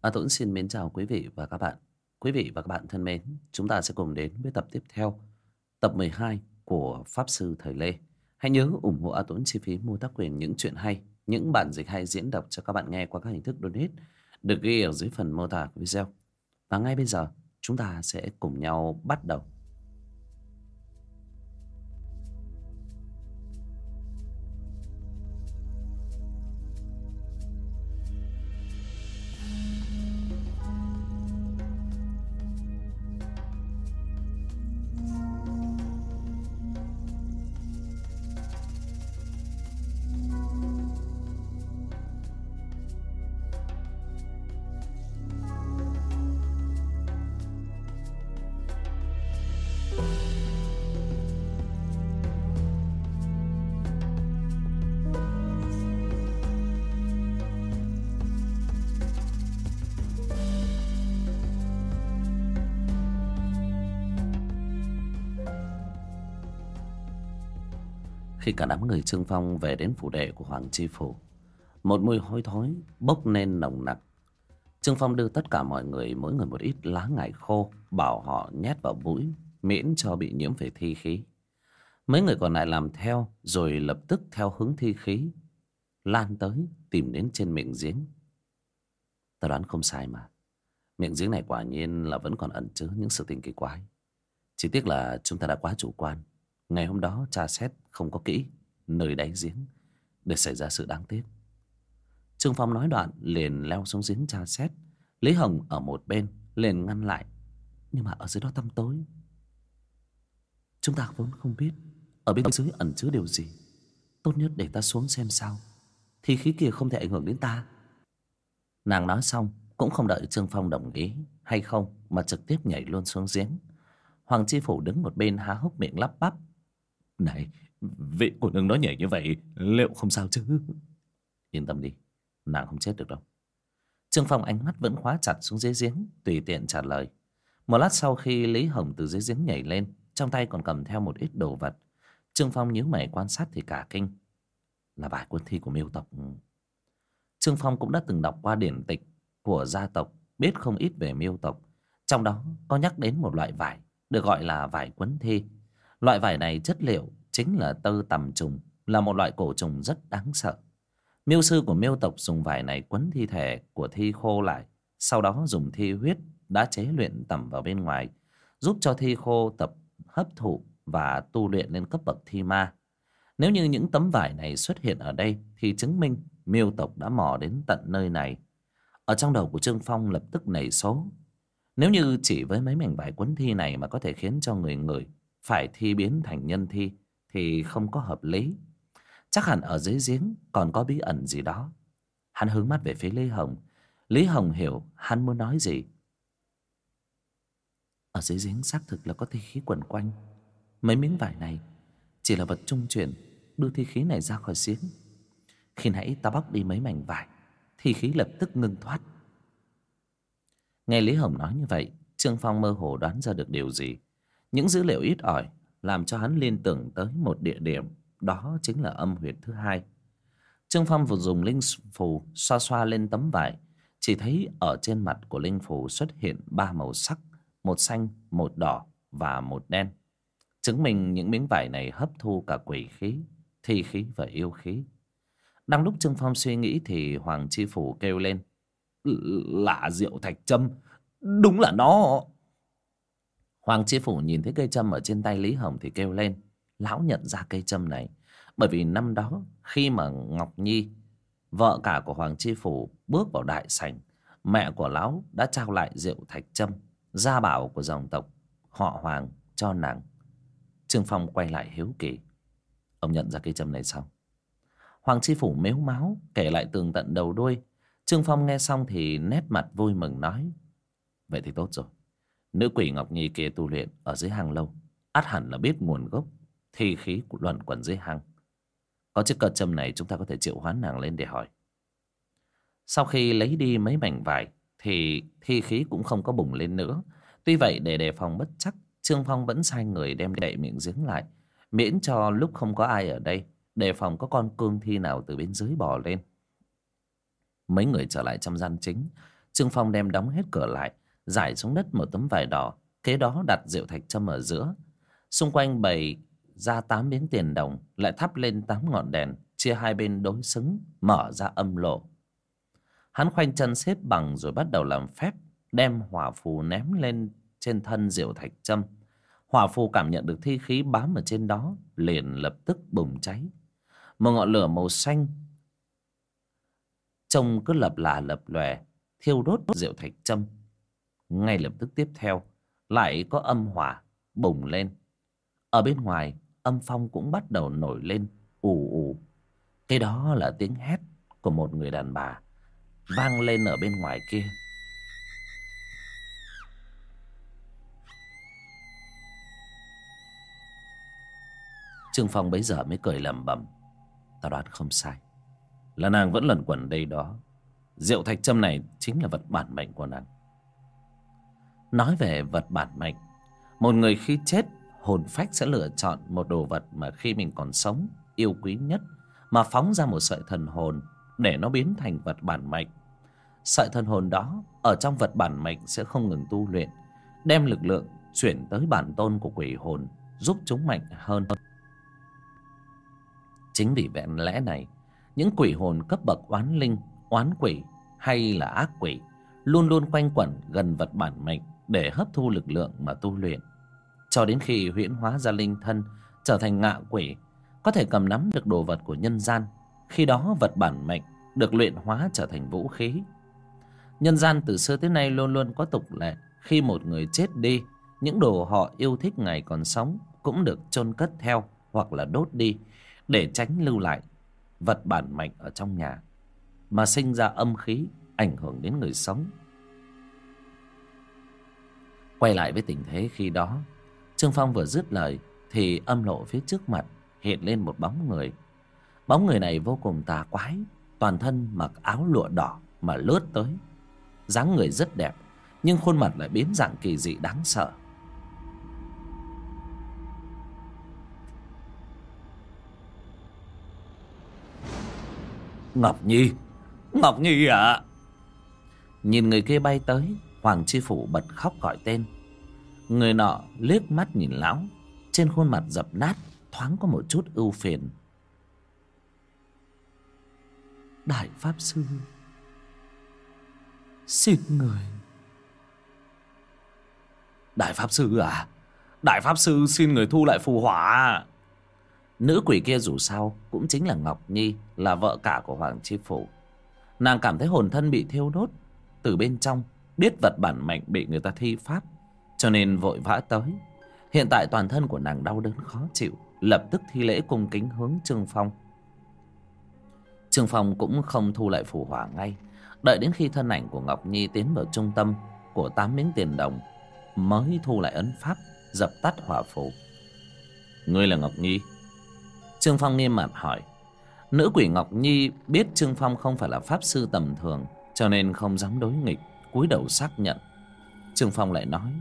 A Tuấn xin mến chào quý vị và các bạn. Quý vị và các bạn thân mến, chúng ta sẽ cùng đến với tập tiếp theo, tập 12 của Pháp Sư Thời Lê. Hãy nhớ ủng hộ A Tuấn chi phí mua tác quyền những chuyện hay, những bản dịch hay diễn đọc cho các bạn nghe qua các hình thức donate được ghi ở dưới phần mô tả của video. Và ngay bây giờ, chúng ta sẽ cùng nhau bắt đầu. Cả đám người Trương Phong về đến phủ đệ của Hoàng Chi Phủ. Một mùi hôi thối bốc lên nồng nặc. Trương Phong đưa tất cả mọi người, mỗi người một ít lá ngải khô, Bảo họ nhét vào mũi, miễn cho bị nhiễm về thi khí. Mấy người còn lại làm theo, Rồi lập tức theo hướng thi khí, Lan tới tìm đến trên miệng giếng. Ta đoán không sai mà. Miệng giếng này quả nhiên là vẫn còn ẩn chứa những sự tình kỳ quái. Chỉ tiếc là chúng ta đã quá chủ quan. Ngày hôm đó tra xét không có kỹ nơi đáy giếng để xảy ra sự đáng tiếc. Trương Phong nói đoạn liền leo xuống giếng tra xét. Lý Hồng ở một bên liền ngăn lại. Nhưng mà ở dưới đó tăm tối. Chúng ta vốn không biết ở bên dưới ẩn chứa điều gì. Tốt nhất để ta xuống xem sao. Thì khí kia không thể ảnh hưởng đến ta. Nàng nói xong cũng không đợi Trương Phong đồng ý hay không mà trực tiếp nhảy luôn xuống giếng. Hoàng Chi Phủ đứng một bên há hốc miệng lắp bắp này, vị của nương nó nhảy như vậy, liệu không sao chứ? Yên tâm đi, nàng không chết được đâu. Trương Phong ánh mắt vẫn khóa chặt xuống dưới giếng, tùy tiện trả lời. Một lát sau khi Lý Hồng từ dưới giếng nhảy lên, trong tay còn cầm theo một ít đồ vật. Trương Phong nhíu mày quan sát thì cả kinh. Là bài quân thi của miêu tộc. Trương Phong cũng đã từng đọc qua điển tịch của gia tộc, biết không ít về miêu tộc. Trong đó có nhắc đến một loại vải, được gọi là vải quấn thi. Loại vải này chất liệu chính là tơ tầm trùng, là một loại cổ trùng rất đáng sợ. Miêu sư của miêu tộc dùng vải này quấn thi thể của thi khô lại, sau đó dùng thi huyết đã chế luyện tẩm vào bên ngoài, giúp cho thi khô tập hấp thụ và tu luyện lên cấp bậc thi ma. Nếu như những tấm vải này xuất hiện ở đây thì chứng minh miêu tộc đã mò đến tận nơi này. Ở trong đầu của Trương Phong lập tức nảy số. Nếu như chỉ với mấy mảnh vải quấn thi này mà có thể khiến cho người người phải thi biến thành nhân thi thì không có hợp lý. Chắc hẳn ở dưới giếng còn có bí ẩn gì đó. Hắn hướng mắt về phía Lý Hồng. Lý Hồng hiểu hắn muốn nói gì. Ở dưới giếng xác thực là có thi khí quẩn quanh. Mấy miếng vải này chỉ là vật trung chuyển đưa thi khí này ra khỏi giếng. Khi nãy ta bóc đi mấy mảnh vải, thi khí lập tức ngưng thoát. Nghe Lý Hồng nói như vậy, Trương Phong mơ hồ đoán ra được điều gì. Những dữ liệu ít ỏi làm cho hắn liên tưởng tới một địa điểm, đó chính là âm huyệt thứ hai. Trương Phong vừa dùng linh phù xoa xoa lên tấm vải, chỉ thấy ở trên mặt của linh phù xuất hiện ba màu sắc, một xanh, một đỏ và một đen. Chứng minh những miếng vải này hấp thu cả quỷ khí, thi khí và yêu khí. Đang lúc Trương Phong suy nghĩ thì Hoàng Chi Phủ kêu lên. Lạ rượu thạch châm, đúng là nó. Hoàng Chi Phủ nhìn thấy cây châm ở trên tay Lý Hồng thì kêu lên. Lão nhận ra cây châm này. Bởi vì năm đó khi mà Ngọc Nhi, vợ cả của Hoàng Chi Phủ bước vào đại sảnh, mẹ của Lão đã trao lại rượu thạch châm, gia bảo của dòng tộc họ Hoàng cho nàng. Trương Phong quay lại hiếu kỳ. Ông nhận ra cây châm này sao? Hoàng Chi Phủ mếu máu kể lại tường tận đầu đuôi. Trương Phong nghe xong thì nét mặt vui mừng nói. Vậy thì tốt rồi. Nữ quỷ Ngọc Nhi kia tu luyện ở dưới hang lâu, át hẳn là biết nguồn gốc, thi khí của luẩn quẩn dưới hang. Có chiếc cờ châm này chúng ta có thể triệu hoán nàng lên để hỏi. Sau khi lấy đi mấy mảnh vải, thì thi khí cũng không có bùng lên nữa. Tuy vậy, để đề phòng bất chắc, trương phong vẫn sai người đem đậy miệng giếng lại, miễn cho lúc không có ai ở đây, đề phòng có con cương thi nào từ bên dưới bò lên. Mấy người trở lại trong gian chính, trương phong đem đóng hết cửa lại giải xuống đất một tấm vải đỏ, kế đó đặt rượu thạch châm ở giữa. Xung quanh bày ra tám miếng tiền đồng, lại thắp lên tám ngọn đèn, chia hai bên đối xứng, mở ra âm lộ. Hắn khoanh chân xếp bằng rồi bắt đầu làm phép, đem hỏa phù ném lên trên thân rượu thạch châm. Hỏa phù cảm nhận được thi khí bám ở trên đó, liền lập tức bùng cháy. Một ngọn lửa màu xanh trông cứ lập là lập lòe, thiêu đốt rượu thạch châm ngay lập tức tiếp theo, lại có âm hỏa bùng lên. Ở bên ngoài, âm phong cũng bắt đầu nổi lên, ù ù. Cái đó là tiếng hét của một người đàn bà vang lên ở bên ngoài kia. Trương phong bấy giờ mới cười lẩm bẩm. Ta đoán không sai, là nàng vẫn lẩn quẩn đây đó. Rượu thạch châm này chính là vật bản mệnh của nàng nói về vật bản mệnh, một người khi chết, hồn phách sẽ lựa chọn một đồ vật mà khi mình còn sống, yêu quý nhất, mà phóng ra một sợi thần hồn để nó biến thành vật bản mệnh. Sợi thần hồn đó ở trong vật bản mệnh sẽ không ngừng tu luyện, đem lực lượng chuyển tới bản tôn của quỷ hồn, giúp chúng mạnh hơn. Chính vì vẹn lẽ này, những quỷ hồn cấp bậc oán linh, oán quỷ hay là ác quỷ luôn luôn quanh quẩn gần vật bản mệnh để hấp thu lực lượng mà tu luyện. Cho đến khi huyễn hóa ra linh thân, trở thành ngạ quỷ, có thể cầm nắm được đồ vật của nhân gian. Khi đó, vật bản mệnh được luyện hóa trở thành vũ khí. Nhân gian từ xưa tới nay luôn luôn có tục lệ. Khi một người chết đi, những đồ họ yêu thích ngày còn sống cũng được chôn cất theo hoặc là đốt đi để tránh lưu lại vật bản mệnh ở trong nhà. Mà sinh ra âm khí ảnh hưởng đến người sống quay lại với tình thế khi đó, trương phong vừa dứt lời thì âm lộ phía trước mặt hiện lên một bóng người. Bóng người này vô cùng tà quái, toàn thân mặc áo lụa đỏ mà lướt tới. dáng người rất đẹp, nhưng khuôn mặt lại biến dạng kỳ dị đáng sợ. Ngọc nhi ngọc nhi ạ. À? nhìn người kia bay tới hoàng chi phủ bật khóc gọi tên. Người nọ liếc mắt nhìn lão, trên khuôn mặt dập nát, thoáng có một chút ưu phiền. Đại pháp sư, xin người. Đại pháp sư à? Đại pháp sư xin người thu lại phù hỏa nữ quỷ kia dù sao cũng chính là ngọc nhi, là vợ cả của hoàng chi phủ. Nàng cảm thấy hồn thân bị thiêu đốt từ bên trong biết vật bản mệnh bị người ta thi pháp, cho nên vội vã tới. Hiện tại toàn thân của nàng đau đớn khó chịu, lập tức thi lễ cung kính hướng trương phong. Trương phong cũng không thu lại phù hỏa ngay, đợi đến khi thân ảnh của ngọc nhi tiến vào trung tâm của tám miếng tiền đồng, mới thu lại ấn pháp, dập tắt hỏa phù. Ngươi là ngọc nhi? Trương phong nghiêm mặt hỏi. Nữ quỷ ngọc nhi biết trương phong không phải là pháp sư tầm thường, cho nên không dám đối nghịch cúi đầu xác nhận. Trương phong lại nói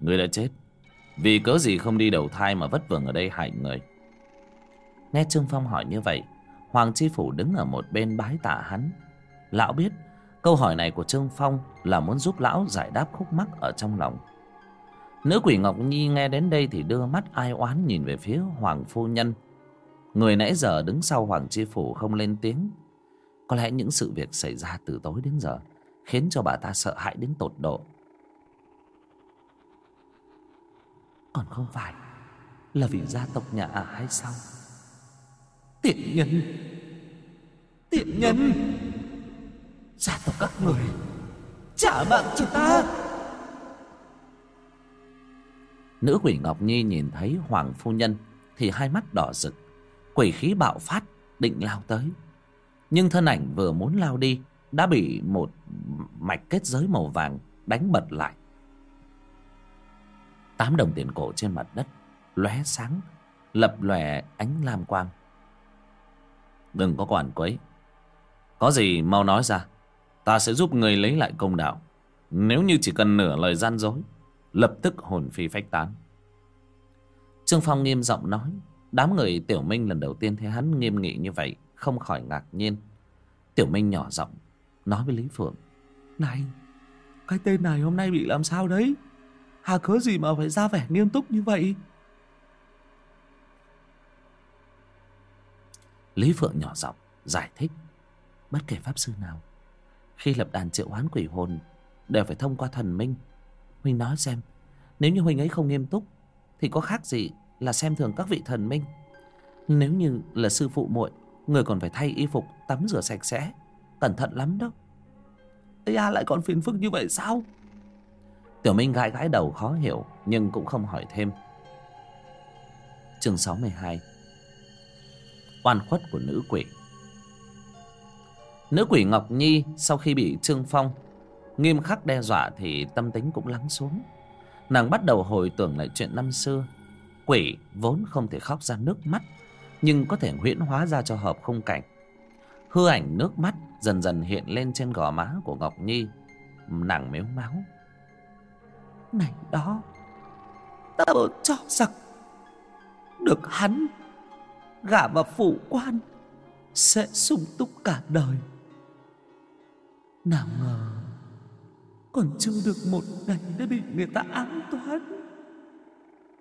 người đã chết. Vì cớ gì không đi đầu thai mà vất vưởng ở đây hại người? Nghe trương phong hỏi như vậy, hoàng chi phủ đứng ở một bên bái tạ hắn. Lão biết, câu hỏi này của trương phong là muốn giúp lão giải đáp khúc mắc ở trong lòng. Nữ quỷ ngọc nhi nghe đến đây thì đưa mắt ai oán nhìn về phía hoàng phu nhân. Người nãy giờ đứng sau hoàng chi phủ không lên tiếng. Có lẽ những sự việc xảy ra từ tối đến giờ khiến cho bà ta sợ hãi đến tột độ. Còn không phải là vì gia tộc nhà ả hay sao? Tiện nhân tiện nhân. Gia tộc các người trả mạng cho ta. Nữ quỷ ngọc nhi nhìn thấy hoàng phu nhân thì hai mắt đỏ rực, quỷ khí bạo phát, định lao tới. Nhưng thân ảnh vừa muốn lao đi đã bị một mạch kết giới màu vàng đánh bật lại. Tám đồng tiền cổ trên mặt đất lóe sáng, lập lòe ánh lam quang. Đừng có quản quấy. Có gì mau nói ra, ta sẽ giúp người lấy lại công đạo. Nếu như chỉ cần nửa lời gian dối, lập tức hồn phi phách tán. Trương phong nghiêm giọng nói, đám người tiểu minh lần đầu tiên thấy hắn nghiêm nghị như vậy không khỏi ngạc nhiên. Tiểu minh nhỏ giọng nói với lý phượng. Này, Cái tên này hôm nay bị làm sao đấy? Hà cớ gì mà phải ra vẻ nghiêm túc như vậy? Lý Phượng nhỏ giọng giải thích. Bất kể pháp sư nào, Khi lập đàn triệu hoán quỷ hồn, Đều phải thông qua thần minh. Huynh nói xem, Nếu như Huynh ấy không nghiêm túc, Thì có khác gì là xem thường các vị thần minh? Nếu như là sư phụ muội, Người còn phải thay y phục, Tắm rửa sạch sẽ Cẩn thận lắm đó. Ây à lại còn phiền phức như vậy sao? Tiểu Minh gãi gãi đầu khó hiểu, Nhưng cũng không hỏi thêm. Chương 62 Oan khuất của nữ quỷ. Nữ quỷ Ngọc Nhi Sau khi bị Trương Phong Nghiêm khắc đe dọa Thì tâm tính cũng lắng xuống. Nàng bắt đầu hồi tưởng lại chuyện năm xưa. Quỷ vốn không thể khóc ra nước mắt, Nhưng có thể huyễn hóa ra cho hợp không cảnh. Hư ảnh nước mắt Dần dần hiện lên trên gò má của Ngọc Nhi. Nàng mếu máu. Này đó Ta cho rằng Được hắn, Gả vào phủ quan, Sẽ sung túc cả đời. Nào ngờ Còn chưa được một ngày đã bị người ta ám toán.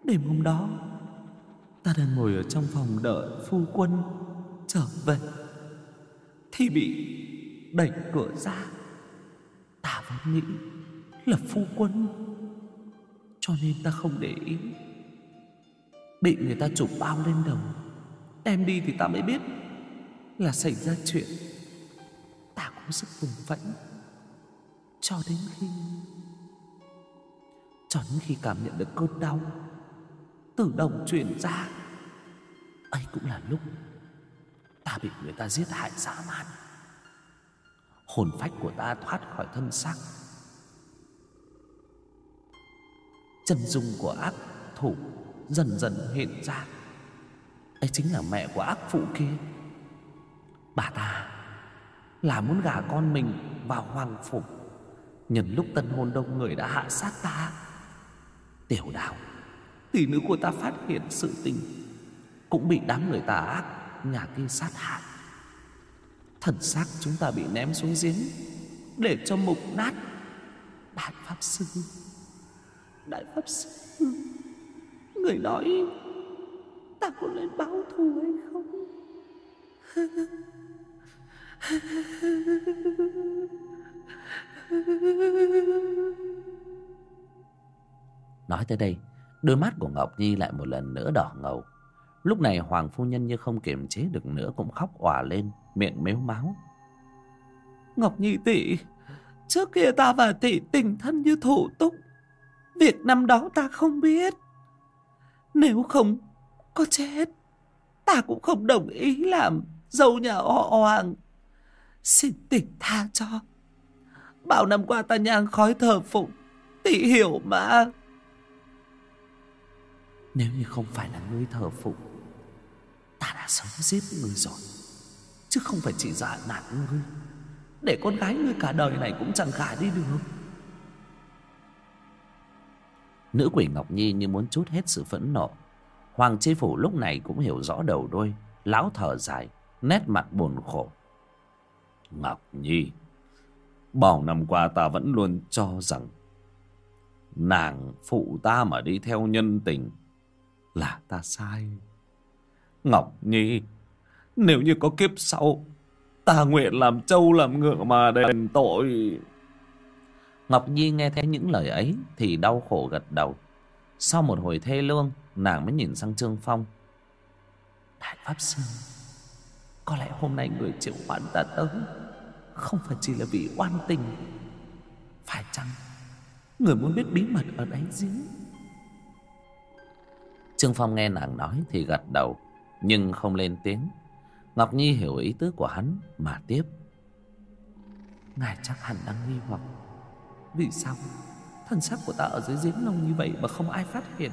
Đêm hôm đó, Ta đang ngồi ở trong phòng đợi phu quân trở về. Thì bị đẩy cửa ra. Ta vẫn nghĩ là phu quân, Cho nên ta không để ý. Bị người ta chụp bao lên đầu, Đem đi thì ta mới biết Là xảy ra chuyện. Ta cũng sức vùng vẫy Cho đến khi, Cho đến khi cảm nhận được cơn đau Từ đồng truyền ra. Ấy cũng là lúc Ta bị người ta giết hại dã man. Hồn phách của ta thoát khỏi thân xác. Chân dung của ác thủ Dần dần hiện ra. Ấy chính là mẹ của ác phụ kia. Bà ta là muốn gả con mình vào hoàng phủ. Nhân lúc tân hôn đông người đã hạ sát ta. Tiểu đào, tỷ nữ của ta phát hiện sự tình, cũng bị đám người tà ác nhà kia sát hại. Thần xác chúng ta bị ném xuống giếng, để cho mục nát. Đại pháp sư, đại pháp sư, người nói ta có nên báo thù hay không? Nói tới đây, đôi mắt của ngọc nhi lại một lần nữa đỏ ngầu lúc này hoàng phu nhân như không kiềm chế được nữa cũng khóc òa lên miệng mếu máu. Ngọc nhi tỷ trước kia ta và tỷ tình thân như thủ túc. Việc năm đó ta không biết. Nếu không có chết. Ta cũng không đồng ý làm Dâu nhà họ Hoàng. Xin tỉnh tha cho. Bao năm qua ta nhang khói thờ phụng Tỷ hiểu mà. Nếu như không phải là ngươi thờ phụng Ta đã sống giết ngươi rồi. Chứ không phải chỉ giả nạt ngươi. Để con gái ngươi cả đời này cũng chẳng gả đi được. Nữ quỷ Ngọc Nhi như muốn chút hết sự phẫn nộ. Hoàng Chi Phủ lúc này cũng hiểu rõ đầu đôi Lão thở dài, Nét mặt buồn khổ. Ngọc Nhi, Bao năm qua ta vẫn luôn cho rằng Nàng phụ ta mà đi theo nhân tình Là ta sai. Ngọc Nhi, Nếu như có kiếp sau, Ta nguyện làm trâu làm ngựa mà đền tội. Ngọc Nhi nghe thấy những lời ấy Thì đau khổ gật đầu. Sau một hồi thê lương, Nàng mới nhìn sang Trương Phong. Đại Pháp Sư, Có lẽ hôm nay người chịu oan ta tới. Không phải chỉ là vì oan tình. Phải chăng Người muốn biết bí mật ở đáy giếng Trương Phong nghe nàng nói thì gật đầu. Nhưng không lên tiếng. Ngọc Nhi hiểu ý tứ của hắn Mà tiếp. Ngài chắc hẳn đang nghi hoặc. Vì sao? Thân xác của ta ở dưới giếng lâu như vậy Mà không ai phát hiện.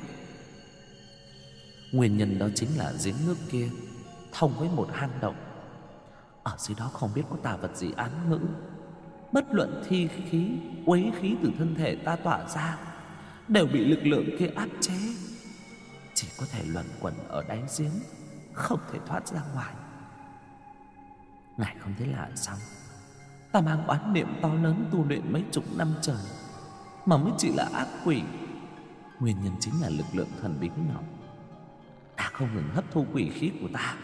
Nguyên nhân đó chính là giếng nước kia Thông với một hang động. Ở dưới đó không biết có tà vật gì án ngữ. Bất luận thi khí Quấy khí từ thân thể ta tỏa ra Đều bị lực lượng kia áp chế. Chỉ có thể luẩn quẩn ở đáy giếng không thể thoát ra ngoài. Ngài không thấy lạ sao? Ta mang oán niệm to lớn tu luyện mấy chục năm trời, Mà mới chỉ là ác quỷ. Nguyên nhân chính là lực lượng thần bí nọ Đã không ngừng hấp thu quỷ khí của ta.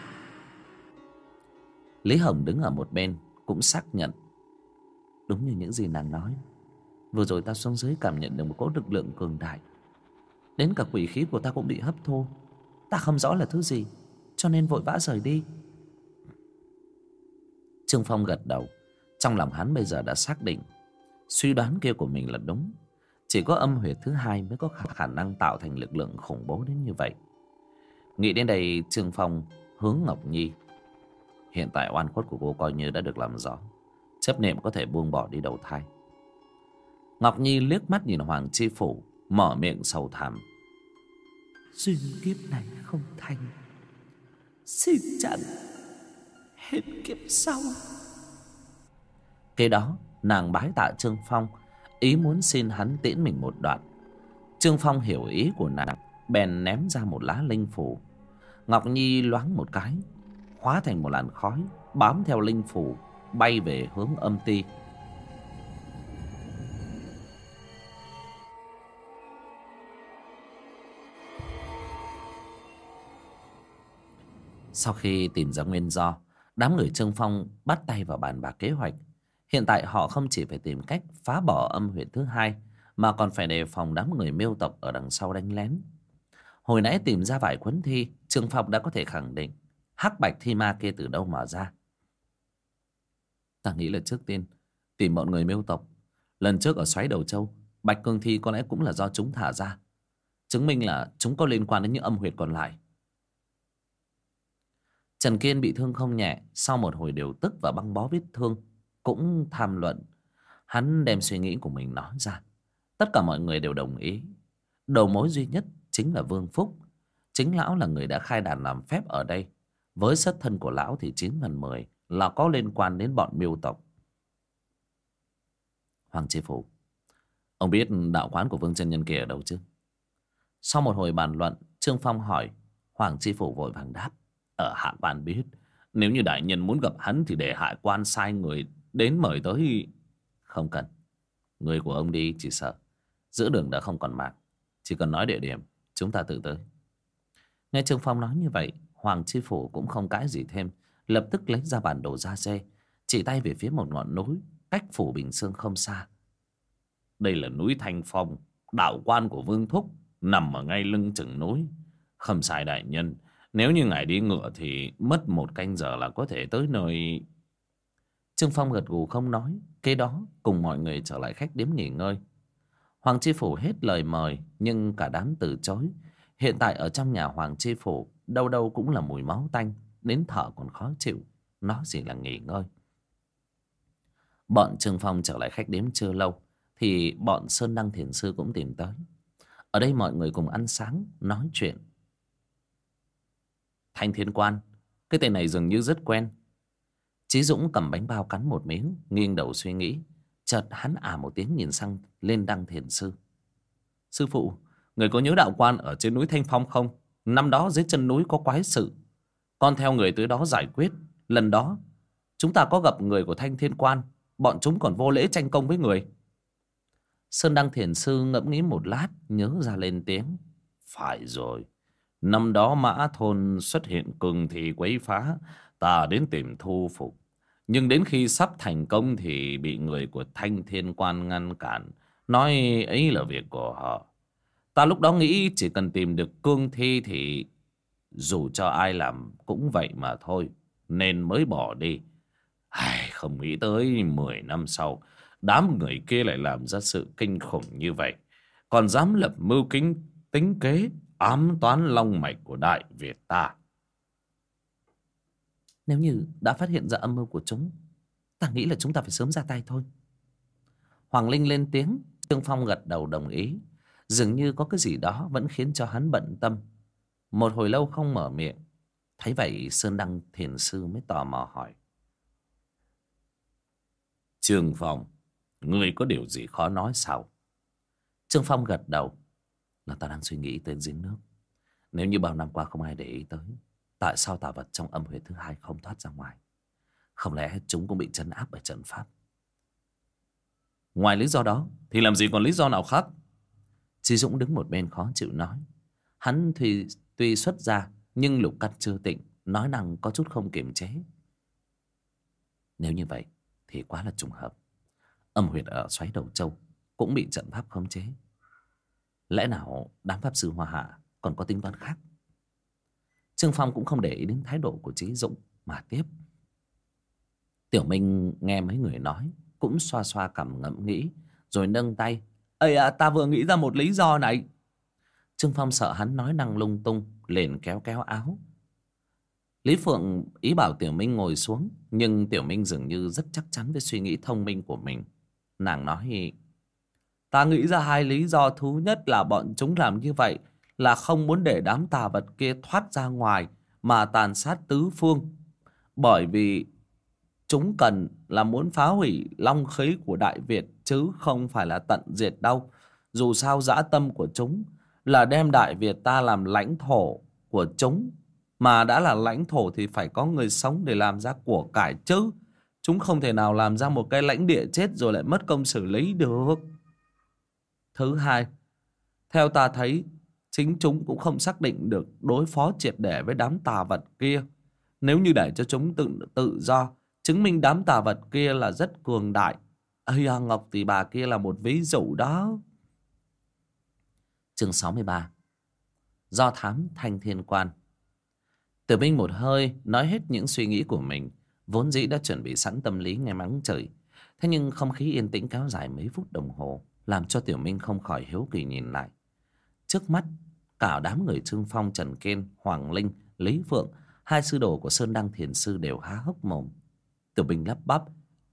Lý Hồng đứng ở một bên, Cũng xác nhận. Đúng như những gì nàng nói, Vừa rồi ta xuống dưới cảm nhận được một cỗ lực lượng cường đại. Đến cả quỷ khí của ta cũng bị hấp thu. Ta không rõ là thứ gì. Cho nên vội vã rời đi. Trương Phong gật đầu. Trong lòng hắn bây giờ đã xác định Suy đoán kia của mình là đúng. Chỉ có âm huyệt thứ hai mới có khả năng tạo thành lực lượng khủng bố đến như vậy. Nghĩ đến đây Trương Phong hướng Ngọc Nhi. Hiện tại oan khuất của cô coi như đã được làm rõ. Chấp niệm có thể buông bỏ đi đầu thai. Ngọc Nhi liếc mắt nhìn Hoàng Chi Phủ Mở miệng sầu thảm. Duyên kiếp này không thành Xin chẳng Hết kiếp sau. Kế đó, nàng bái tạ Trương Phong, Ý muốn xin hắn tiễn mình một đoạn. Trương Phong hiểu ý của nàng, Bèn ném ra một lá linh phủ Ngọc Nhi loáng một cái, Hóa thành một làn khói, Bám theo linh phủ Bay về hướng âm ti. Sau khi tìm ra nguyên do, đám người Trương Phong bắt tay vào bàn bạc kế hoạch. Hiện tại họ không chỉ phải tìm cách phá bỏ âm huyệt thứ hai, mà còn phải đề phòng đám người miêu tộc ở đằng sau đánh lén. Hồi nãy tìm ra vài quấn thi, Trương Phong đã có thể khẳng định hắc bạch thi ma kia từ đâu mà ra. Ta nghĩ là trước tiên tìm bọn người miêu tộc. Lần trước ở xoáy đầu châu, bạch cương thi có lẽ cũng là do chúng thả ra. Chứng minh là chúng có liên quan đến những âm huyệt còn lại. Trần Kiên bị thương không nhẹ, Sau một hồi điều tức và băng bó vết thương, Cũng tham luận. Hắn đem suy nghĩ của mình nói ra. Tất cả mọi người đều đồng ý. Đầu mối duy nhất chính là Vương Phúc. Chính lão là người đã khai đàn làm phép ở đây. Với xuất thân của lão thì 9 phần 10 Là có liên quan đến bọn miêu tộc. Hoàng Chi Phủ, Ông biết đạo quán của Vương chân Nhân kia ở đâu chứ? Sau một hồi bàn luận, Trương Phong hỏi, Hoàng Chi Phủ vội vàng đáp ở hạ quan biết, Nếu như đại nhân muốn gặp hắn Thì để hạ quan sai người đến mời tới. Không cần. Người của ông đi, chỉ sợ. Giữa đường đã không còn mạng. Chỉ cần nói địa điểm, Chúng ta tự tới. Nghe Trương Phong nói như vậy, Hoàng Chi Phủ cũng không cãi gì thêm. Lập tức lấy ra bản đồ ra xe Chỉ tay về phía một ngọn núi Cách phủ Bình Sương không xa. Đây là núi Thanh Phong, Đạo quan của Vương Thúc, Nằm ở ngay lưng chừng núi. Không sai đại nhân nếu như ngài đi ngựa thì mất một canh giờ là có thể tới nơi... Trương Phong gật gù không nói. Kế đó cùng mọi người trở lại khách điếm nghỉ ngơi. Hoàng Chi Phủ hết lời mời nhưng cả đám từ chối. Hiện tại ở trong nhà Hoàng Chi Phủ đâu đâu cũng là mùi máu tanh. Đến thở còn khó chịu. Nó chỉ là nghỉ ngơi. Bọn Trương Phong trở lại khách điếm chưa lâu thì bọn Sơn Đăng Thiền Sư cũng tìm tới. Ở đây mọi người cùng ăn sáng, nói chuyện Thanh Thiên Quan, Cái tên này dường như rất quen. Chí Dũng cầm bánh bao cắn một miếng, Nghiêng đầu suy nghĩ, Chợt hắn à một tiếng nhìn sang lên đăng thiền sư. Sư phụ, Người có nhớ đạo quan ở trên núi Thanh Phong không? Năm đó dưới chân núi có quái sự. Con theo người tới đó giải quyết. Lần đó, Chúng ta có gặp người của Thanh Thiên Quan, Bọn chúng còn vô lễ tranh công với người. Sơn Đăng Thiền Sư ngẫm nghĩ một lát, Nhớ ra lên tiếng. Phải rồi. Năm đó mã thôn xuất hiện cường thì quấy phá, ta đến tìm thu phục. Nhưng đến khi sắp thành công thì bị người của thanh thiên quan ngăn cản, nói ấy là việc của họ. Ta lúc đó nghĩ chỉ cần tìm được cương thi thì dù cho ai làm cũng vậy mà thôi, nên mới bỏ đi. Ai, không nghĩ tới 10 năm sau, đám người kia lại làm ra sự kinh khủng như vậy. Còn dám lập mưu kính tính kế ám toán long mạch của Đại Việt ta. Nếu như đã phát hiện ra âm mưu của chúng, ta nghĩ là chúng ta phải sớm ra tay thôi. Hoàng Linh lên tiếng, Trương Phong gật đầu đồng ý. Dường như có cái gì đó vẫn khiến cho hắn bận tâm. Một hồi lâu không mở miệng. Thấy vậy Sơn Đăng Thiền Sư mới tò mò hỏi. Trương Phong, người có điều gì khó nói sao? Trương Phong gật đầu là ta đang suy nghĩ tới giếng nước. Nếu như bao năm qua không ai để ý tới, tại sao tà vật trong âm huyệt thứ hai không thoát ra ngoài? Không lẽ chúng cũng bị chấn áp bởi trận pháp? Ngoài lý do đó, Thì làm gì còn lý do nào khác? Chí Dũng đứng một bên khó chịu nói. Hắn thì tuy xuất ra Nhưng lục căn chưa tịnh, Nói năng có chút không kiềm chế. Nếu như vậy, Thì quá là trùng hợp. Âm huyệt ở xoáy đầu châu Cũng bị trận pháp khống chế. Lẽ nào đám pháp sư Hoa Hạ Còn có tính toán khác? Trương Phong cũng không để ý đến thái độ của Trí Dũng Mà tiếp. Tiểu Minh nghe mấy người nói, Cũng xoa xoa cằm ngẫm nghĩ, Rồi nâng tay. Ây à ta vừa nghĩ ra một lý do này. Trương Phong sợ hắn nói năng lung tung, Liền kéo kéo áo. Lý Phượng ý bảo Tiểu Minh ngồi xuống, Nhưng Tiểu Minh dường như rất chắc chắn Với suy nghĩ thông minh của mình. Nàng nói Ta nghĩ ra hai lý do Thứ nhất là bọn chúng làm như vậy Là không muốn để đám tà vật kia thoát ra ngoài Mà tàn sát tứ phương. Bởi vì Chúng cần là muốn phá hủy long khí của Đại Việt Chứ không phải là tận diệt đâu. Dù sao dã tâm của chúng Là đem Đại Việt ta làm lãnh thổ của chúng. Mà đã là lãnh thổ thì phải có người sống để làm ra của cải chứ. Chúng không thể nào làm ra một cái lãnh địa chết rồi lại mất công xử lý được. Thứ hai Theo ta thấy Chính chúng cũng không xác định được đối phó triệt để với đám tà vật kia Nếu như để cho chúng tự tự do Chứng minh đám tà vật kia là rất cường đại. Ây à, Ngọc tỷ bà kia là một ví dụ đó. Chương 63 Do thám thanh thiên quan Tử binh một hơi nói hết những suy nghĩ của mình. Vốn dĩ đã chuẩn bị sẵn tâm lý nghe mắng trời. Thế nhưng không khí yên tĩnh kéo dài mấy phút đồng hồ. Làm cho Tiểu Minh không khỏi hiếu kỳ nhìn lại. Trước mắt, cả đám người Trương Phong, Trần Kiên, Hoàng Linh, Lý Phượng, hai sư đồ của Sơn Đăng Thiền Sư đều há hốc mồm. Tiểu minh lắp bắp.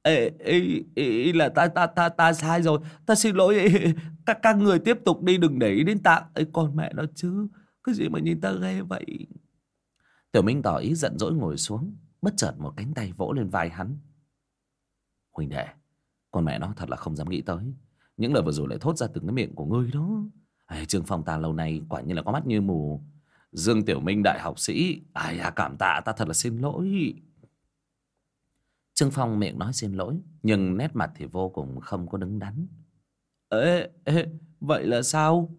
Ê, ê, ê, là ta, ta, ta, ta sai rồi. Ta xin lỗi. Ê, các, các người tiếp tục đi đừng để ý đến ta. Ê, con mẹ nó chứ. Cái gì mà nhìn ta ghê vậy. Tiểu Minh tỏ ý giận dỗi ngồi xuống. Bất chợt một cánh tay vỗ lên vai hắn. Huỳnh đệ. Con mẹ nó thật là không dám nghĩ tới. Những lời vừa rồi lại thốt ra từ cái miệng của ngươi đó. Ê, Trương Phong ta lâu nay quả nhiên là có mắt như mù. Dương Tiểu Minh đại học sĩ. Ai à cảm tạ ta thật là xin lỗi. Trương Phong miệng nói xin lỗi Nhưng nét mặt thì vô cùng không có đứng đắn Ê, ê vậy là sao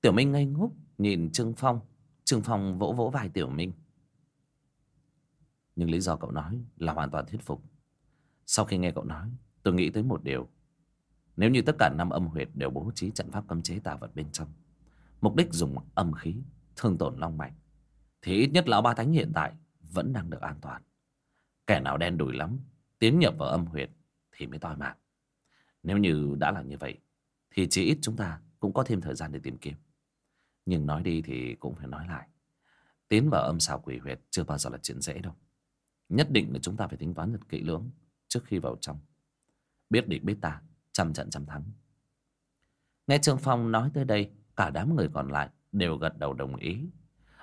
Tiểu Minh ngây ngốc Nhìn Trương Phong Trương Phong vỗ vỗ vai Tiểu Minh Nhưng lý do cậu nói là hoàn toàn thuyết phục Sau khi nghe cậu nói Tôi nghĩ tới một điều nếu như tất cả năm âm huyệt đều bố trí trận pháp cấm chế tà vật bên trong, Mục đích dùng âm khí, Thương tổn long mạch, Thì ít nhất lão ba thánh hiện tại Vẫn đang được an toàn. Kẻ nào đen đủi lắm, Tiến nhập vào âm huyệt Thì mới toi mạng. Nếu như đã là như vậy, Thì chỉ ít chúng ta cũng có thêm thời gian để tìm kiếm. Nhưng nói đi thì cũng phải nói lại, Tiến vào âm xào quỷ huyệt Chưa bao giờ là chuyện dễ đâu. Nhất định là chúng ta phải tính toán thật kỹ lưỡng Trước khi vào trong. Biết địch biết ta Trăm trận trăm thắng Nghe Trương Phong nói tới đây Cả đám người còn lại đều gật đầu đồng ý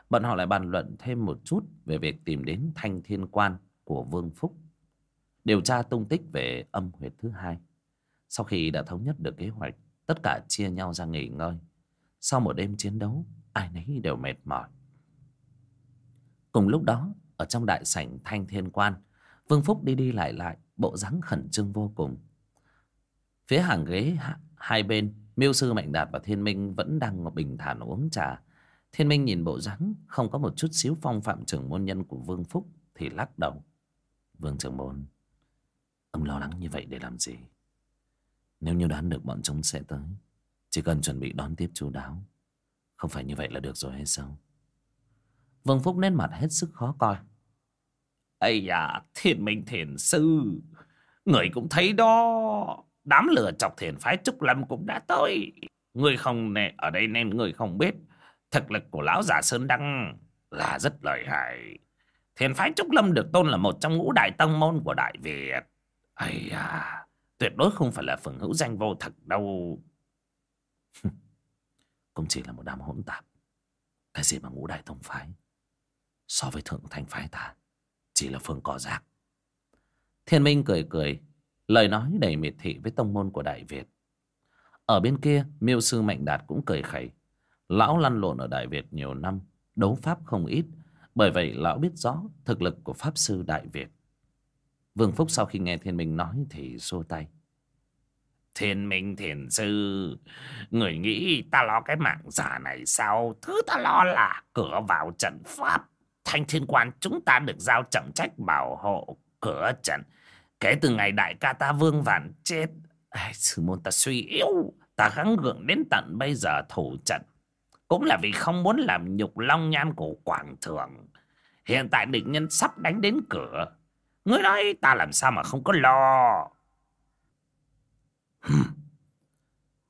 Bọn họ lại bàn luận thêm một chút Về việc tìm đến thanh thiên quan của Vương Phúc. Điều tra tung tích về âm huyệt thứ hai. Sau khi đã thống nhất được kế hoạch, tất cả chia nhau ra nghỉ ngơi. Sau một đêm chiến đấu, ai nấy đều mệt mỏi. Cùng lúc đó, ở trong đại sảnh thanh thiên quan, Vương Phúc đi đi lại lại, bộ dáng khẩn trương vô cùng. Phía hàng ghế hai bên, Miêu sư Mạnh Đạt và Thiên Minh vẫn đang bình thản uống trà. Thiên Minh nhìn bộ dáng không có một chút xíu phong phạm trưởng môn nhân của Vương Phúc thì lắc đầu. Vương trưởng môn Ông lo lắng như vậy để làm gì? Nếu như đoán được bọn chúng sẽ tới Chỉ cần chuẩn bị đón tiếp chú đáo. Không phải như vậy là được rồi hay sao? Vương Phúc nét mặt hết sức khó coi. Ây da Thiên minh thiền sư Người cũng thấy đó. Đám lửa chọc thiền phái Trúc Lâm cũng đã tới Người không nè Ở đây nên người không biết Thực lực của lão giả Sơn Đăng Là rất lợi hại Thiền phái Trúc Lâm được tôn là một trong ngũ đại tông môn của Đại Việt. Ây à, tuyệt đối không phải là phường hữu danh vô thực đâu. Cũng chỉ là một đám hỗn tạp. Cái gì mà ngũ đại tông phái. So với thượng thanh phái ta, chỉ là phương cỏ rác. Thiên Minh cười cười, lời nói đầy miệt thị với tông môn của Đại Việt. Ở bên kia, miêu sư Mạnh Đạt cũng cười khẩy. Lão lăn lộn ở Đại Việt nhiều năm, đấu pháp không ít, bởi vậy lão biết rõ thực lực của Pháp Sư Đại Việt. Vương Phúc sau khi nghe Thiên Minh nói thì xô tay. Thiên minh thiền sư Người nghĩ ta lo cái mạng giả này sao Thứ ta lo là cửa vào trận pháp Thanh thiên quan chúng ta được giao trọng trách bảo hộ cửa trận Kể từ ngày đại ca ta vương vạn chết. Ai, Sư môn ta suy yếu. Ta gắng gượng đến tận bây giờ thủ trận. Cũng là vì không muốn làm nhục long nhan của Quảng Thượng. Hiện tại địch nhân sắp đánh đến cửa. Ngươi nói ta làm sao mà không có lo?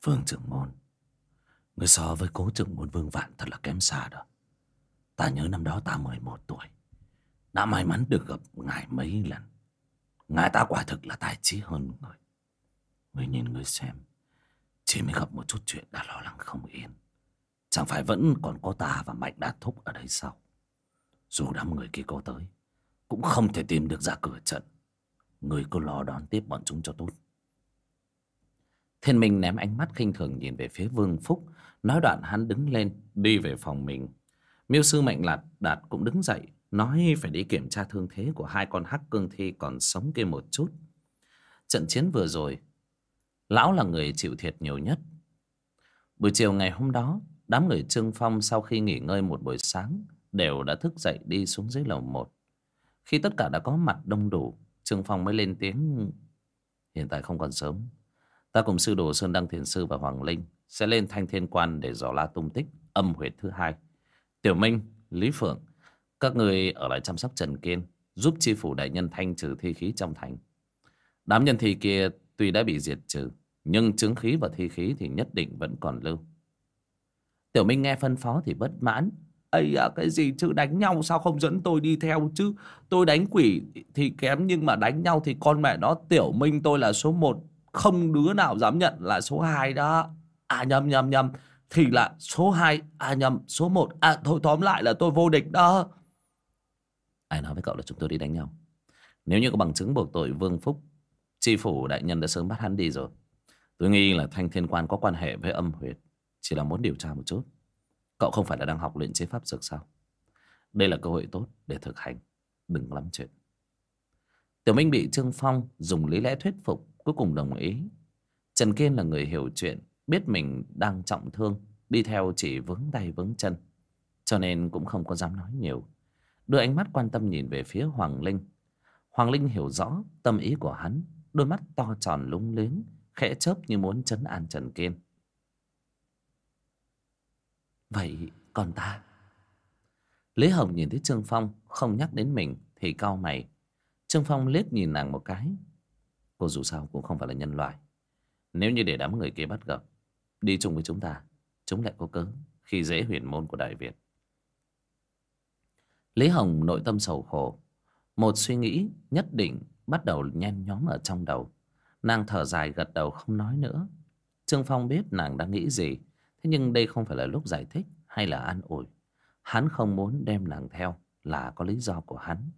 Vương trưởng môn Người so với cố trưởng môn vương vạn thật là kém xa đó. Ta nhớ năm đó ta 11 tuổi. Đã may mắn được gặp ngài mấy lần. Ngài ta quả thực là tài trí hơn người. Người nhìn người xem, Chỉ mới gặp một chút chuyện đã lo lắng không yên. Chẳng phải vẫn còn có ta và Mạnh Đạt Thúc ở đây sao? Dù đám người kia có tới, Cũng không thể tìm được ra cửa trận. Người cứ lo đón tiếp bọn chúng cho tốt. Thiên Minh ném ánh mắt khinh thường nhìn về phía Vương Phúc, Nói đoạn hắn đứng lên, Đi về phòng mình. Miêu sư Mạnh Lạt Đạt cũng đứng dậy Nói phải đi kiểm tra thương thế của hai con hắc cương thi còn sống kia một chút. Trận chiến vừa rồi Lão là người chịu thiệt nhiều nhất. Buổi chiều ngày hôm đó Đám người Trương Phong sau khi nghỉ ngơi một buổi sáng Đều đã thức dậy đi xuống dưới lầu một. Khi tất cả đã có mặt đông đủ Trương Phong mới lên tiếng Hiện tại không còn sớm. Ta cùng sư đồ Sơn Đăng Thiền Sư và Hoàng Linh Sẽ lên thanh thiên quan để dò la tung tích Âm huyệt thứ hai. Tiểu Minh, Lý Phượng các người ở lại chăm sóc Trần Kiên Giúp chi phủ đại nhân thanh trừ thi khí trong thành. Đám nhân thi kia tuy đã bị diệt trừ Nhưng chứng khí và thi khí thì nhất định vẫn còn lưu. Tiểu Minh nghe phân phó thì bất mãn. Ấy à, cái gì chứ? Đánh nhau sao không dẫn tôi đi theo chứ? Tôi đánh quỷ thì kém nhưng mà đánh nhau thì con mẹ nó tiểu minh tôi là số một. Không đứa nào dám nhận là số 2 đó. À nhầm nhầm nhầm. Thì là số 2 à nhầm số 1 à thôi tóm lại là tôi vô địch đó ai nói với cậu là chúng tôi đi đánh nhau? Nếu như có bằng chứng buộc tội Vương Phúc, Tri phủ đại nhân đã sớm bắt hắn đi rồi. Tôi nghi là Thanh Thiên Quan có quan hệ với âm huyệt, Chỉ là muốn điều tra một chút. Cậu không phải là đang học luyện chế pháp dược sao? Đây là cơ hội tốt để thực hành. Đừng lắm chuyện. Tiểu Minh bị Trương Phong dùng lý lẽ thuyết phục, Cuối cùng đồng ý. Trần Kiên là người hiểu chuyện, Biết mình đang trọng thương, Đi theo chỉ vướng tay vướng chân, Cho nên cũng không có dám nói nhiều. Đưa ánh mắt quan tâm nhìn về phía Hoàng Linh. Hoàng Linh hiểu rõ tâm ý của hắn, Đôi mắt to tròn lung liếng, Khẽ chớp như muốn chấn an Trần Kiên. Vậy còn ta? Lý Hồng nhìn thấy Trương Phong Không nhắc đến mình Thì cau mày. Trương Phong liếc nhìn nàng một cái. Cô dù sao cũng không phải là nhân loại. Nếu như để đám người kia bắt gặp, Đi chung với chúng ta, Chúng lại có cớ Khi dễ huyền môn của Đại Việt. Lý Hồng nội tâm sầu khổ Một suy nghĩ nhất định Bắt đầu nhen nhóm ở trong đầu. Nàng thở dài gật đầu không nói nữa. Trương Phong biết nàng đang nghĩ gì Thế nhưng đây không phải là lúc giải thích Hay là an ủi. Hắn không muốn đem nàng theo Là có lý do của hắn.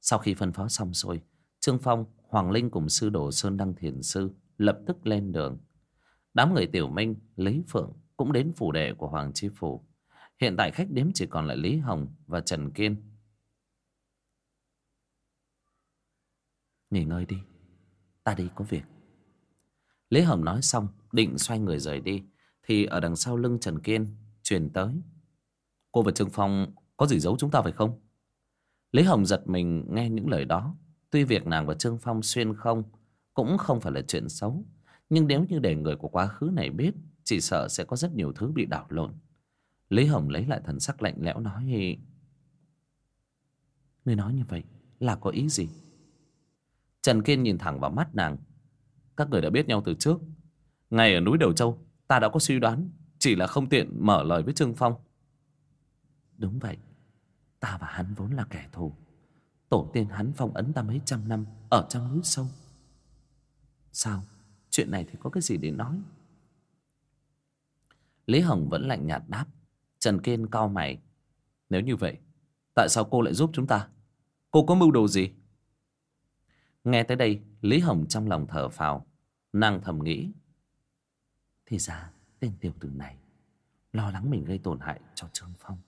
Sau khi phân phó xong xuôi Trương Phong Hoàng Linh cùng sư đồ Sơn Đăng Thiền Sư lập tức lên đường. Đám người Tiểu Minh, Lý Phượng cũng đến phủ đệ của Hoàng Chi Phủ. Hiện tại khách điếm chỉ còn lại Lý Hồng và Trần Kiên. Nghỉ ngơi đi, ta đi có việc. Lý Hồng nói xong, định xoay người rời đi, thì ở đằng sau lưng Trần Kiên truyền tới. Cô và Trương Phong có gì giấu chúng ta phải không? Lý Hồng giật mình nghe những lời đó Tuy việc nàng và Trương Phong xuyên không cũng không phải là chuyện xấu. Nhưng nếu như để người của quá khứ này biết, chỉ sợ sẽ có rất nhiều thứ bị đảo lộn. Lý Hồng lấy lại thần sắc lạnh lẽo nói Người nói như vậy là có ý gì? Trần Kiên nhìn thẳng vào mắt nàng. Các người đã biết nhau từ trước. ngày ở núi Đầu Châu, ta đã có suy đoán. Chỉ là không tiện mở lời với Trương Phong. Đúng vậy. Ta và hắn vốn là kẻ thù. Tổ tiên hắn phong ấn ta mấy trăm năm Ở trong núi sâu Sao Chuyện này thì có cái gì để nói Lý Hồng vẫn lạnh nhạt đáp Trần Kiên cau mày. Nếu như vậy, Tại sao cô lại giúp chúng ta? Cô có mưu đồ gì? Nghe tới đây, Lý Hồng trong lòng thở phào. Nàng thầm nghĩ. Thì ra, tên tiểu tử này Lo lắng mình gây tổn hại cho Trương Phong.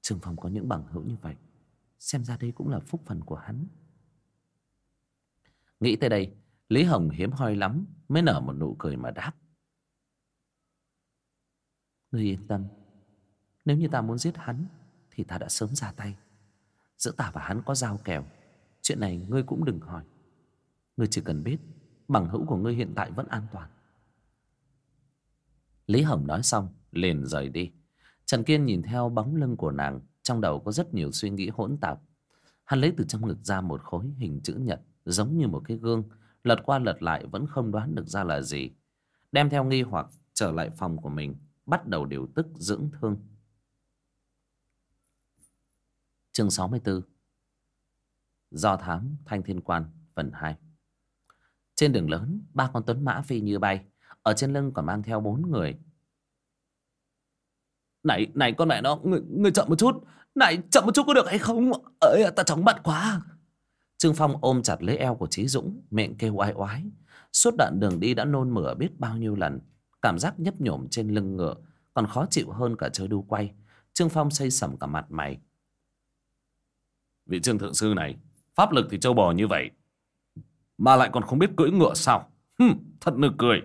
Trương Phong có những bằng hữu như vậy, Xem ra đây cũng là phúc phần của hắn. Nghĩ tới đây, Lý Hồng hiếm hoi lắm Mới nở một nụ cười mà đáp. Ngươi yên tâm nếu như ta muốn giết hắn, Thì ta đã sớm ra tay. Giữa ta và hắn có giao kèo. Chuyện này ngươi cũng đừng hỏi. Ngươi chỉ cần biết, Bằng hữu của ngươi hiện tại vẫn an toàn. Lý Hồng nói xong, liền rời đi. Trần Kiên nhìn theo bóng lưng của nàng, Trong đầu có rất nhiều suy nghĩ hỗn tạp. Hắn lấy từ trong ngực ra một khối hình chữ nhật, Giống như một cái gương, Lật qua lật lại vẫn không đoán được ra là gì. Đem theo nghi hoặc trở lại phòng của mình, Bắt đầu điều tức dưỡng thương. Chương 64 Do thám Thanh Thiên Quan phần 2 Trên đường lớn Ba con tuấn mã phi như bay. Ở trên lưng còn mang theo bốn người. Này, này con mẹ nó Người, người chậm một chút. Này, chậm một chút có được hay không? Ơi, ta chóng mặt quá. Trương Phong ôm chặt lấy eo của Trí Dũng Miệng kêu oai oái. Suốt đoạn đường đi đã nôn mửa biết bao nhiêu lần. Cảm giác nhấp nhổm trên lưng ngựa Còn khó chịu hơn cả chơi đu quay. Trương Phong xây sầm cả mặt mày Vị trương thượng sư này. Pháp lực thì trâu bò như vậy Mà lại còn không biết cưỡi ngựa sao? Hừm, Thật nực cười.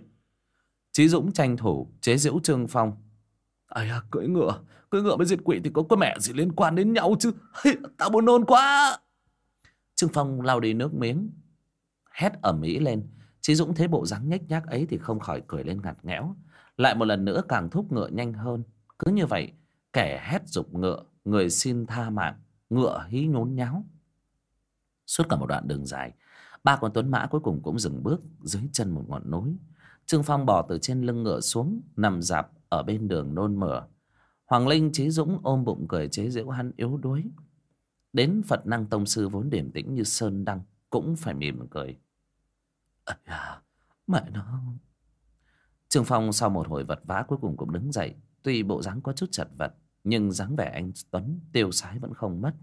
Chí Dũng tranh thủ chế giễu Trương Phong. Ây à, cưỡi ngựa Cưỡi ngựa với diệt quỷ thì có có mẹ gì liên quan đến nhau chứ? Tao buồn nôn quá. Trương Phong lau đi nước miếng Hét ầm ĩ lên. Chí Dũng thấy bộ dáng nhếch nhác ấy Thì không khỏi cười lên ngặt nghẽo. Lại một lần nữa càng thúc ngựa nhanh hơn. Cứ như vậy Kẻ hét dục ngựa Người xin tha mạng. Ngựa hí nhốn nháo. Suốt cả một đoạn đường dài Ba con tuấn mã cuối cùng cũng dừng bước Dưới chân một ngọn núi. Trương Phong bò từ trên lưng ngựa xuống Nằm dạp ở bên đường nôn mửa. Hoàng Linh Chí Dũng ôm bụng cười chế giễu hắn yếu đuối. Đến Phật năng tông sư vốn điềm tĩnh như Sơn Đăng Cũng phải mỉm cười. À, Mẹ nó. Trương Phong sau một hồi vật vã cuối cùng cũng đứng dậy Tuy bộ dáng có chút chật vật nhưng dáng vẻ anh Tuấn tiêu sái vẫn không mất.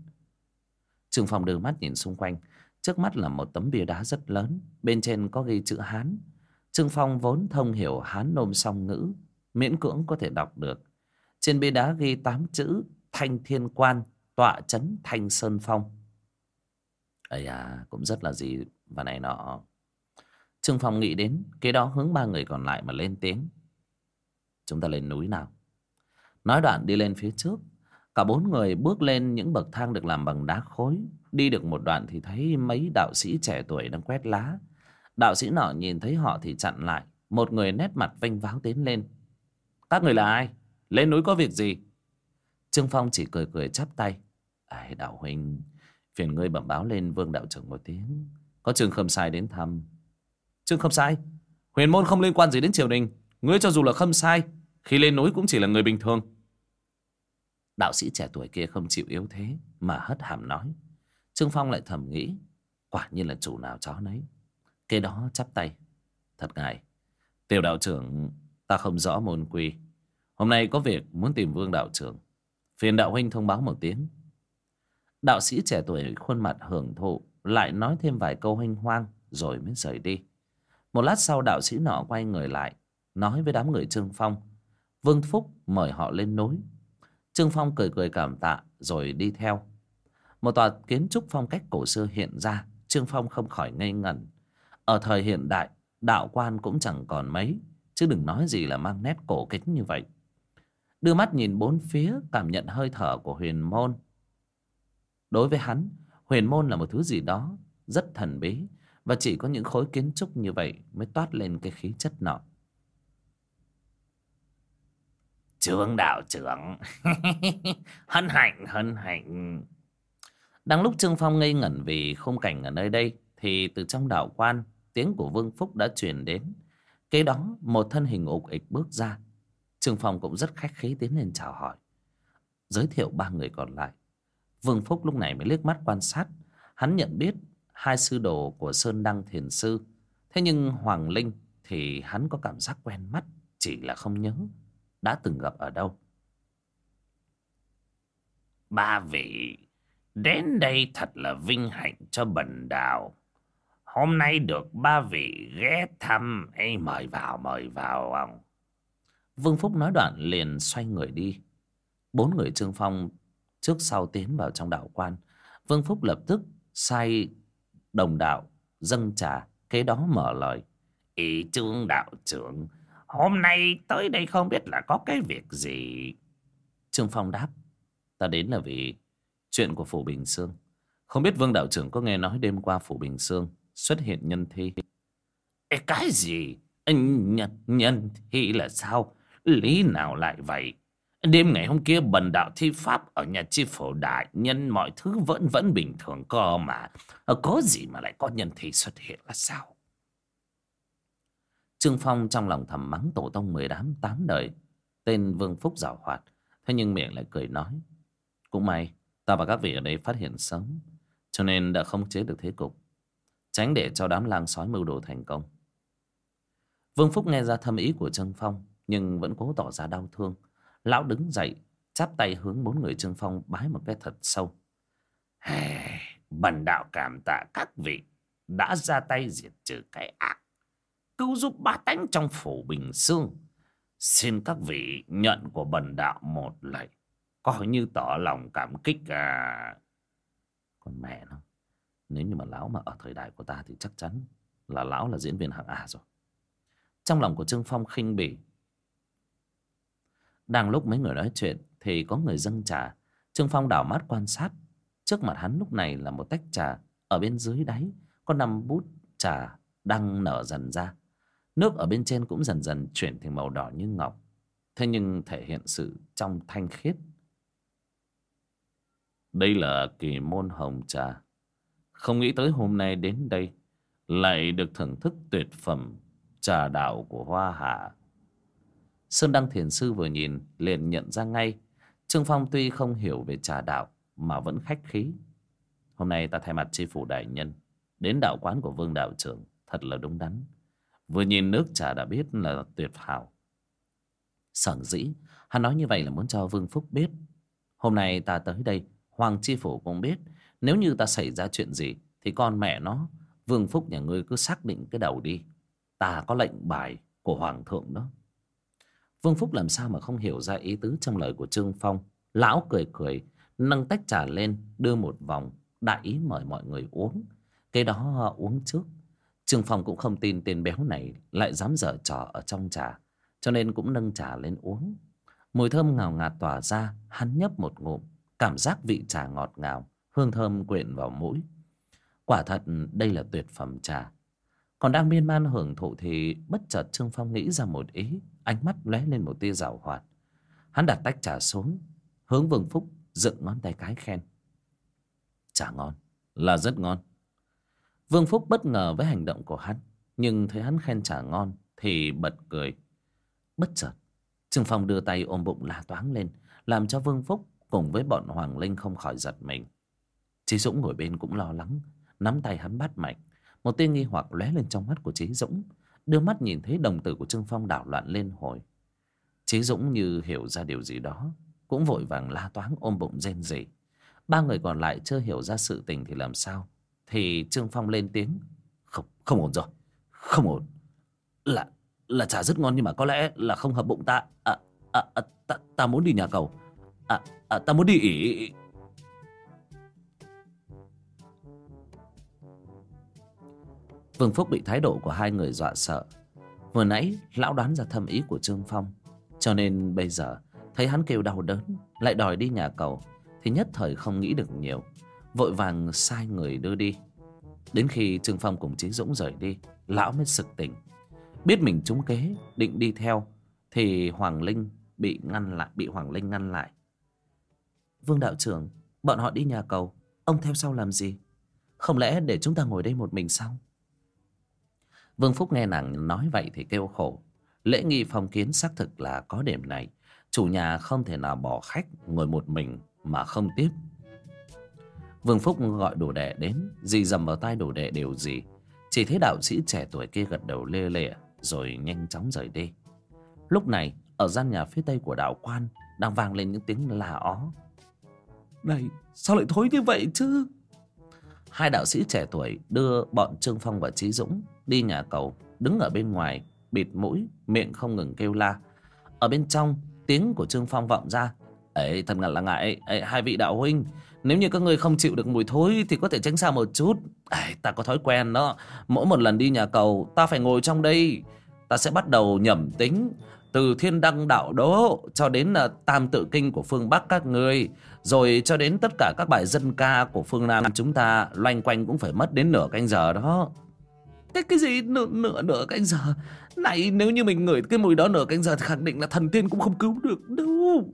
Trương Phong đưa mắt nhìn xung quanh. Trước mắt là một tấm bia đá rất lớn. Bên trên có ghi chữ Hán. Trương Phong vốn thông hiểu Hán nôm song ngữ, Miễn cưỡng có thể đọc được. Trên bia đá ghi tám chữ Thanh Thiên Quan, Tọa Trấn Thanh Sơn Phong. Ây à cũng rất là gì và này nọ. Trương Phong nghĩ đến Cái đó hướng ba người còn lại mà lên tiếng. Chúng ta lên núi nào? Nói đoạn đi lên phía trước. Cả bốn người bước lên những bậc thang được làm bằng đá khối. Đi được một đoạn thì thấy mấy đạo sĩ trẻ tuổi đang quét lá. Đạo sĩ nọ nhìn thấy họ thì chặn lại. Một người nét mặt vênh váo tiến lên. Các người là ai? Lên núi có việc gì? Trương Phong chỉ cười cười chắp tay. Ai đạo huynh, Phiền ngươi bẩm báo lên vương đạo trưởng một tiếng. Có trường khâm sai đến thăm. Trương khâm sai, Huyền môn không liên quan gì đến triều đình. Ngươi cho dù là khâm sai khi lên núi cũng chỉ là người bình thường. Đạo sĩ trẻ tuổi kia không chịu yếu thế Mà hất hàm nói. Trương Phong lại thầm nghĩ, Quả nhiên là chủ nào chó nấy. Kế đó chắp tay, Thật ngại Tiểu đạo trưởng, ta không rõ môn quy. Hôm nay có việc muốn tìm vương đạo trưởng. Phiền đạo huynh thông báo một tiếng. Đạo sĩ trẻ tuổi khuôn mặt hưởng thụ Lại nói thêm vài câu hoanh hoang Rồi mới rời đi. Một lát sau, đạo sĩ nọ quay người lại, Nói với đám người Trương Phong Vương Phúc mời họ lên núi. Trương Phong cười cười cảm tạ Rồi đi theo. Một tòa kiến trúc phong cách cổ xưa hiện ra, Trương Phong không khỏi ngây ngẩn. Ở thời hiện đại, Đạo quan cũng chẳng còn mấy, Chứ đừng nói gì là mang nét cổ kính như vậy. Đưa mắt nhìn bốn phía, Cảm nhận hơi thở của huyền môn. Đối với hắn, Huyền môn là một thứ gì đó Rất thần bí, Và chỉ có những khối kiến trúc như vậy Mới toát lên cái khí chất nọ. Trương đạo trưởng. Hân hạnh hân hạnh. Đang lúc Trương Phong ngây ngẩn vì khung cảnh ở nơi đây, Thì từ trong đạo quan, Tiếng của Vương Phúc đã truyền đến. Kế đó, một thân hình ục ịch bước ra. Trương Phong cũng rất khách khí tiến lên chào hỏi. Giới thiệu ba người còn lại. Vương Phúc lúc này mới liếc mắt quan sát. Hắn nhận biết hai sư đồ của Sơn Đăng Thiền Sư. Thế nhưng Hoàng Linh thì hắn có cảm giác quen mắt, Chỉ là không nhớ đã từng gặp ở đâu? Ba vị Đến đây thật là vinh hạnh cho bần đạo. Hôm nay được ba vị ghé thăm. Ấy mời vào mời vào ông. Vương Phúc nói đoạn liền xoay người đi. Bốn người Trương Phong trước sau tiến vào trong đạo quan. Vương Phúc lập tức sai đồng đạo dâng trà Kế đó mở lời. Ý trương đạo trưởng, hôm nay tới đây không biết là có cái việc gì. Trương Phong đáp. Ta đến là vì chuyện của Phủ Bình Sương. Không biết Vương đạo trưởng có nghe nói đêm qua Phủ Bình Sương xuất hiện nhân thi. Ê, cái gì? Nhân, nhân thi là sao? Lý nào lại vậy? Đêm ngày hôm kia bần đạo thi pháp ở nhà chi phủ đại nhân mọi thứ vẫn vẫn bình thường cơ mà. Có gì mà lại có nhân thi xuất hiện là sao? Trương Phong trong lòng thầm mắng tổ tông mười đám tám đời. Tên Vương Phúc giảo hoạt. Thế nhưng miệng lại cười nói. Cũng may, ta và các vị ở đây phát hiện sớm. Cho nên đã không chế được thế cục. Tránh để cho đám lang sói mưu đồ thành công. Vương Phúc nghe ra thâm ý của Trương Phong. Nhưng vẫn cố tỏ ra đau thương. Lão đứng dậy, chắp tay hướng bốn người Trương Phong bái một cái thật sâu. Hey, bần đạo cảm tạ các vị đã ra tay diệt trừ cái ác. Cứu giúp ba tánh trong phủ Bình dương Xin các vị nhận của bần đạo một lạy. Coi như tỏ lòng cảm kích à. Con mẹ nó. Nếu như mà lão mà ở thời đại của ta thì chắc chắn là lão là diễn viên hạng A rồi. Trong lòng của Trương Phong khinh bỉ đang lúc mấy người nói chuyện Thì có người dâng trà Trương Phong đảo mắt quan sát Trước mặt hắn lúc này là một tách trà Ở bên dưới đáy, Có năm bút trà đang nở dần ra Nước ở bên trên cũng dần dần chuyển thành màu đỏ như ngọc. Thế nhưng thể hiện sự trong thanh khiết. Đây là kỳ môn hồng trà. Không nghĩ tới hôm nay đến đây Lại được thưởng thức tuyệt phẩm trà đạo của Hoa Hạ. Sơn Đăng Thiền Sư vừa nhìn, liền nhận ra ngay. Trương Phong tuy không hiểu về trà đạo mà vẫn khách khí. Hôm nay ta thay mặt tri phủ đại nhân đến đạo quán của Vương đạo trưởng, thật là đúng đắn. Vừa nhìn nước trà đã biết là tuyệt hảo. Sở dĩ hắn nói như vậy là muốn cho Vương Phúc biết. Hôm nay ta tới đây Hoàng tri phủ cũng biết nếu như ta xảy ra chuyện gì thì con mẹ nó Vương Phúc nhà ngươi cứ xác định cái đầu đi. Ta có lệnh bài của Hoàng thượng đó. Vương Phúc làm sao mà không hiểu ra ý tứ trong lời của Trương Phong. Lão cười cười, nâng tách trà lên, đưa một vòng, đại ý mời mọi người uống. Cái đó ờ, uống trước. Trương Phong cũng không tin tên béo này lại dám dở trò ở trong trà, cho nên cũng nâng trà lên uống. Mùi thơm ngào ngạt tỏa ra, hắn nhấp một ngụm, cảm giác vị trà ngọt ngào, hương thơm quyện vào mũi. Quả thật đây là tuyệt phẩm trà. Còn đang miên man hưởng thụ thì bất chợt Trương Phong nghĩ ra một ý ánh mắt lóe lên một tia rào hoạt hắn đặt tách trà xuống hướng vương phúc dựng ngón tay cái khen trà ngon là rất ngon vương phúc bất ngờ với hành động của hắn, nhưng thấy hắn khen trả ngon thì bật cười. Bất chợt, trương phong đưa tay ôm bụng la toáng lên, làm cho vương phúc cùng với bọn hoàng linh không khỏi giật mình. Chí dũng ngồi bên cũng lo lắng, nắm tay hắn bắt mạch. một tia nghi hoặc lóe lên trong mắt của Chí dũng, đưa mắt nhìn thấy đồng tử của trương phong đảo loạn lên hồi. Chí dũng như hiểu ra điều gì đó, cũng vội vàng la toáng ôm bụng rên rỉ. Ba người còn lại chưa hiểu ra sự tình thì làm sao? Thì trương phong lên tiếng không không ổn rồi không ổn. Là là trà rất ngon nhưng mà có lẽ là không hợp bụng ta. À, à, à, ta, ta muốn đi nhà cầu. À, à, ta muốn đi ỉ. Vương Phúc bị thái độ của hai người dọa sợ. Vừa nãy lão đoán ra thâm ý của Trương Phong Cho nên bây giờ Thấy hắn kêu đau đớn Lại đòi đi nhà cầu Thì nhất thời không nghĩ được nhiều. Vội vàng sai người đưa đi Đến khi Trương Phong cùng Chí Dũng rời đi, Lão mới sực tỉnh Biết mình trúng kế, định đi theo, Thì Hoàng Linh bị ngăn lại, Bị Hoàng Linh ngăn lại Vương đạo trưởng, Bọn họ đi nhà cầu, Ông theo sau làm gì Không lẽ để chúng ta ngồi đây một mình sao Vương Phúc nghe nàng nói vậy thì kêu khổ. Lễ nghi phong kiến xác thực là có điểm này. Chủ nhà không thể nào bỏ khách ngồi một mình mà không tiếp. Vương Phúc gọi đồ đệ đến, dì dầm vào tay đồ đệ đều gì. Chỉ thấy đạo sĩ trẻ tuổi kia gật đầu lê lệ rồi nhanh chóng rời đi. Lúc này, ở gian nhà phía tây của đạo quan đang vang lên những tiếng là ó. Này, sao lại thối như vậy chứ? Hai đạo sĩ trẻ tuổi đưa bọn Trương Phong và Trí Dũng đi nhà cầu, đứng ở bên ngoài, bịt mũi, miệng không ngừng kêu la. Ở bên trong, tiếng của Trương Phong vọng ra. Ấy, thật ngặt là ngại, ấy, hai vị đạo huynh, nếu như các ngươi không chịu được mùi thối Thì có thể tránh xa một chút. À, Ta có thói quen đó. Mỗi một lần đi nhà cầu Ta phải ngồi trong đây. Ta sẽ bắt đầu nhẩm tính Từ thiên đăng đạo đố Cho đến là tam tự kinh của phương Bắc các ngươi Rồi cho đến tất cả các bài dân ca Của phương Nam chúng ta Loanh quanh cũng phải mất đến nửa canh giờ đó. Cái cái gì? Nửa, nửa nửa canh giờ? Này nếu như mình ngửi cái mùi đó nửa canh giờ Thì khẳng định là thần tiên cũng không cứu được đâu.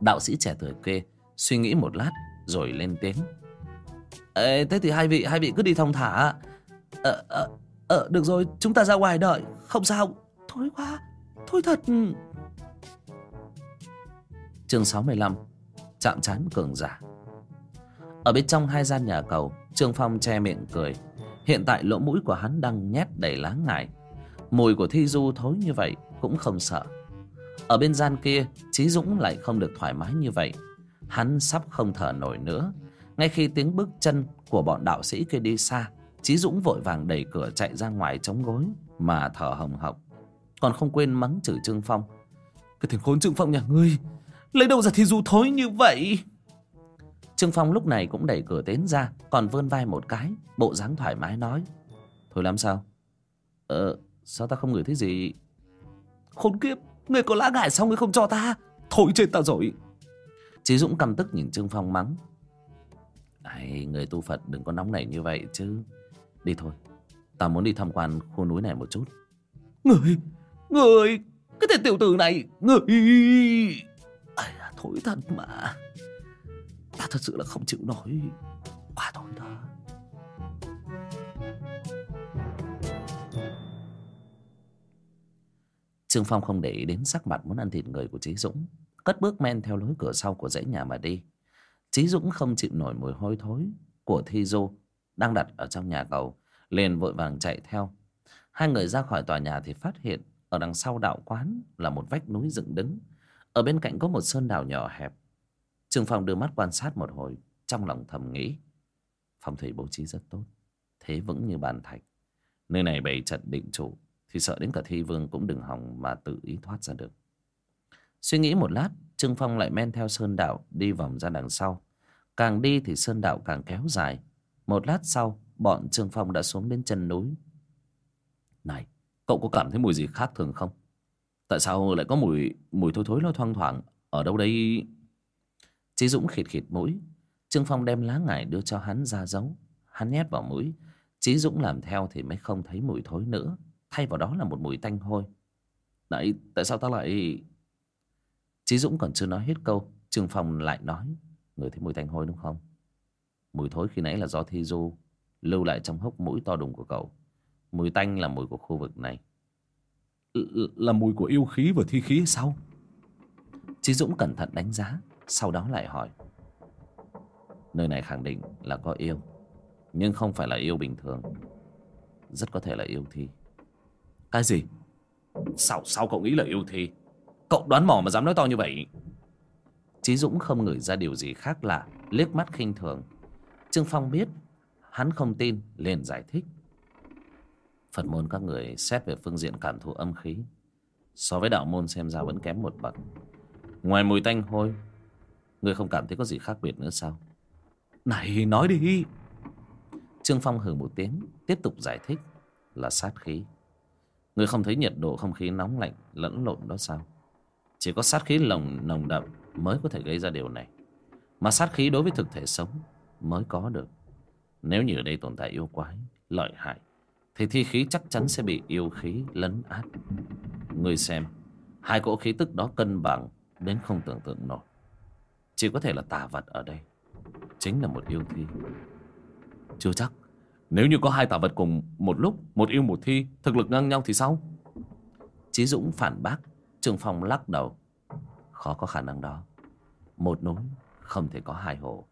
Đạo sĩ trẻ tuổi kê Suy nghĩ một lát rồi lên tiếng. Ê, Thế thì hai vị hai vị cứ đi thong thả. Ờ, ờ, ờ, được rồi chúng ta ra ngoài đợi. Không sao. Thôi quá Thôi thật. Chương 65 Chạm chán cường giả. Ở bên trong hai gian nhà cầu Trương Phong che miệng cười. Hiện tại lỗ mũi của hắn đang nhét đầy lá ngải. Mùi của thi du thối như vậy Cũng không sợ. Ở bên gian kia Chí Dũng lại không được thoải mái như vậy Hắn sắp không thở nổi nữa. Ngay khi tiếng bước chân của bọn đạo sĩ kia đi xa Chí Dũng vội vàng đẩy cửa chạy ra ngoài chống gối Mà thở hồng hộc. Còn không quên mắng chửi Trương Phong. Cái thằng khốn Trương Phong nhà ngươi Lấy đâu ra thi du thối như vậy? Trương Phong lúc này cũng đẩy cửa tiến ra Còn vươn vai một cái Bộ dáng thoải mái nói. Thôi làm sao? Ờ sao ta không ngửi thấy gì? Khốn kiếp Người có lá ngải sao người không cho ta? Thôi chết ta rồi Chí Dũng căm tức nhìn Trương Phong mắng. Ai, người tu Phật đừng có nóng nảy như vậy chứ. Đi thôi Ta muốn đi tham quan khu núi này một chút. Người Người Cái tên tiểu tử này Người. Ai, Thôi thật mà. Ta thật sự là không chịu nổi. Quá thôi đó Trương Phong không để ý đến sắc mặt muốn ăn thịt người của Chí Dũng Cất bước men theo lối cửa sau của dãy nhà mà đi. Chí Dũng không chịu nổi mùi hôi thối Của Thi Du Đang đặt ở trong nhà cầu, liền vội vàng chạy theo. Hai người ra khỏi tòa nhà thì phát hiện Ở đằng sau đạo quán là một vách núi dựng đứng. Ở bên cạnh có một sơn đảo nhỏ hẹp. Trương Phong đưa mắt quan sát một hồi, Trong lòng thầm nghĩ, Phong thủy bố trí rất tốt, Thế vững như bàn thạch. Nơi này bày trận định chủ Thì sợ đến cả thi vương cũng đừng hòng mà tự ý thoát ra được. Suy nghĩ một lát, Trương Phong lại men theo sơn đạo Đi vòng ra đằng sau. Càng đi thì sơn đạo càng kéo dài. Một lát sau, Bọn Trương Phong đã xuống đến chân núi. Này, Cậu có cảm thấy mùi gì khác thường không? Tại sao lại có mùi Mùi thối thối nó thoang thoảng Ở đâu đây? Chí Dũng khịt khịt mũi. Trương Phong đem lá ngải đưa cho hắn ra giấu. Hắn nhét vào mũi. Chí Dũng làm theo thì mới không thấy mùi thối nữa. Thay vào đó là một mùi tanh hôi. Này, tại sao ta lại Chí Dũng còn chưa nói hết câu Trương Phong lại nói Người thấy mùi tanh hôi đúng không? Mùi thối khi nãy là do thi du Lưu lại trong hốc mũi to đùng của cậu. Mùi tanh là mùi của khu vực này. L Là mùi của yêu khí và thi khí hay sao? Chí Dũng cẩn thận đánh giá Sau đó lại hỏi Nơi này khẳng định là có yêu Nhưng không phải là yêu bình thường. Rất có thể là yêu thi. Cái gì? Sao sao cậu nghĩ là yêu thi Cậu đoán mò mà dám nói to như vậy. Chí Dũng không ngửi ra điều gì khác lạ, Liếc mắt khinh thường. Trương Phong biết, Hắn không tin, liền giải thích. Phật môn các người xét về phương diện cảm thụ âm khí. So với đạo môn xem ra vẫn kém một bậc. Ngoài mùi tanh hôi, Người không cảm thấy có gì khác biệt nữa sao? Này, nói đi! Trương Phong hừ một tiếng, Tiếp tục giải thích Là sát khí. Người không thấy nhiệt độ không khí nóng lạnh, lẫn lộn đó sao? Chỉ có sát khí lồng, nồng đậm Mới có thể gây ra điều này. Mà sát khí đối với thực thể sống Mới có được. Nếu như ở đây tồn tại yêu quái, Lợi hại, Thì thi khí chắc chắn sẽ bị yêu khí lấn át. Người xem, Hai cỗ khí tức đó cân bằng Đến không tưởng tượng nổi. Chỉ có thể là tà vật ở đây, Chính là một yêu thi. Chưa chắc. Nếu như có hai tà vật cùng một lúc, Một yêu một thi, Thực lực ngang nhau thì sao? Chí Dũng phản bác. Trương Phong lắc đầu. Khó có khả năng đó. Một núi không thể có hai hồ.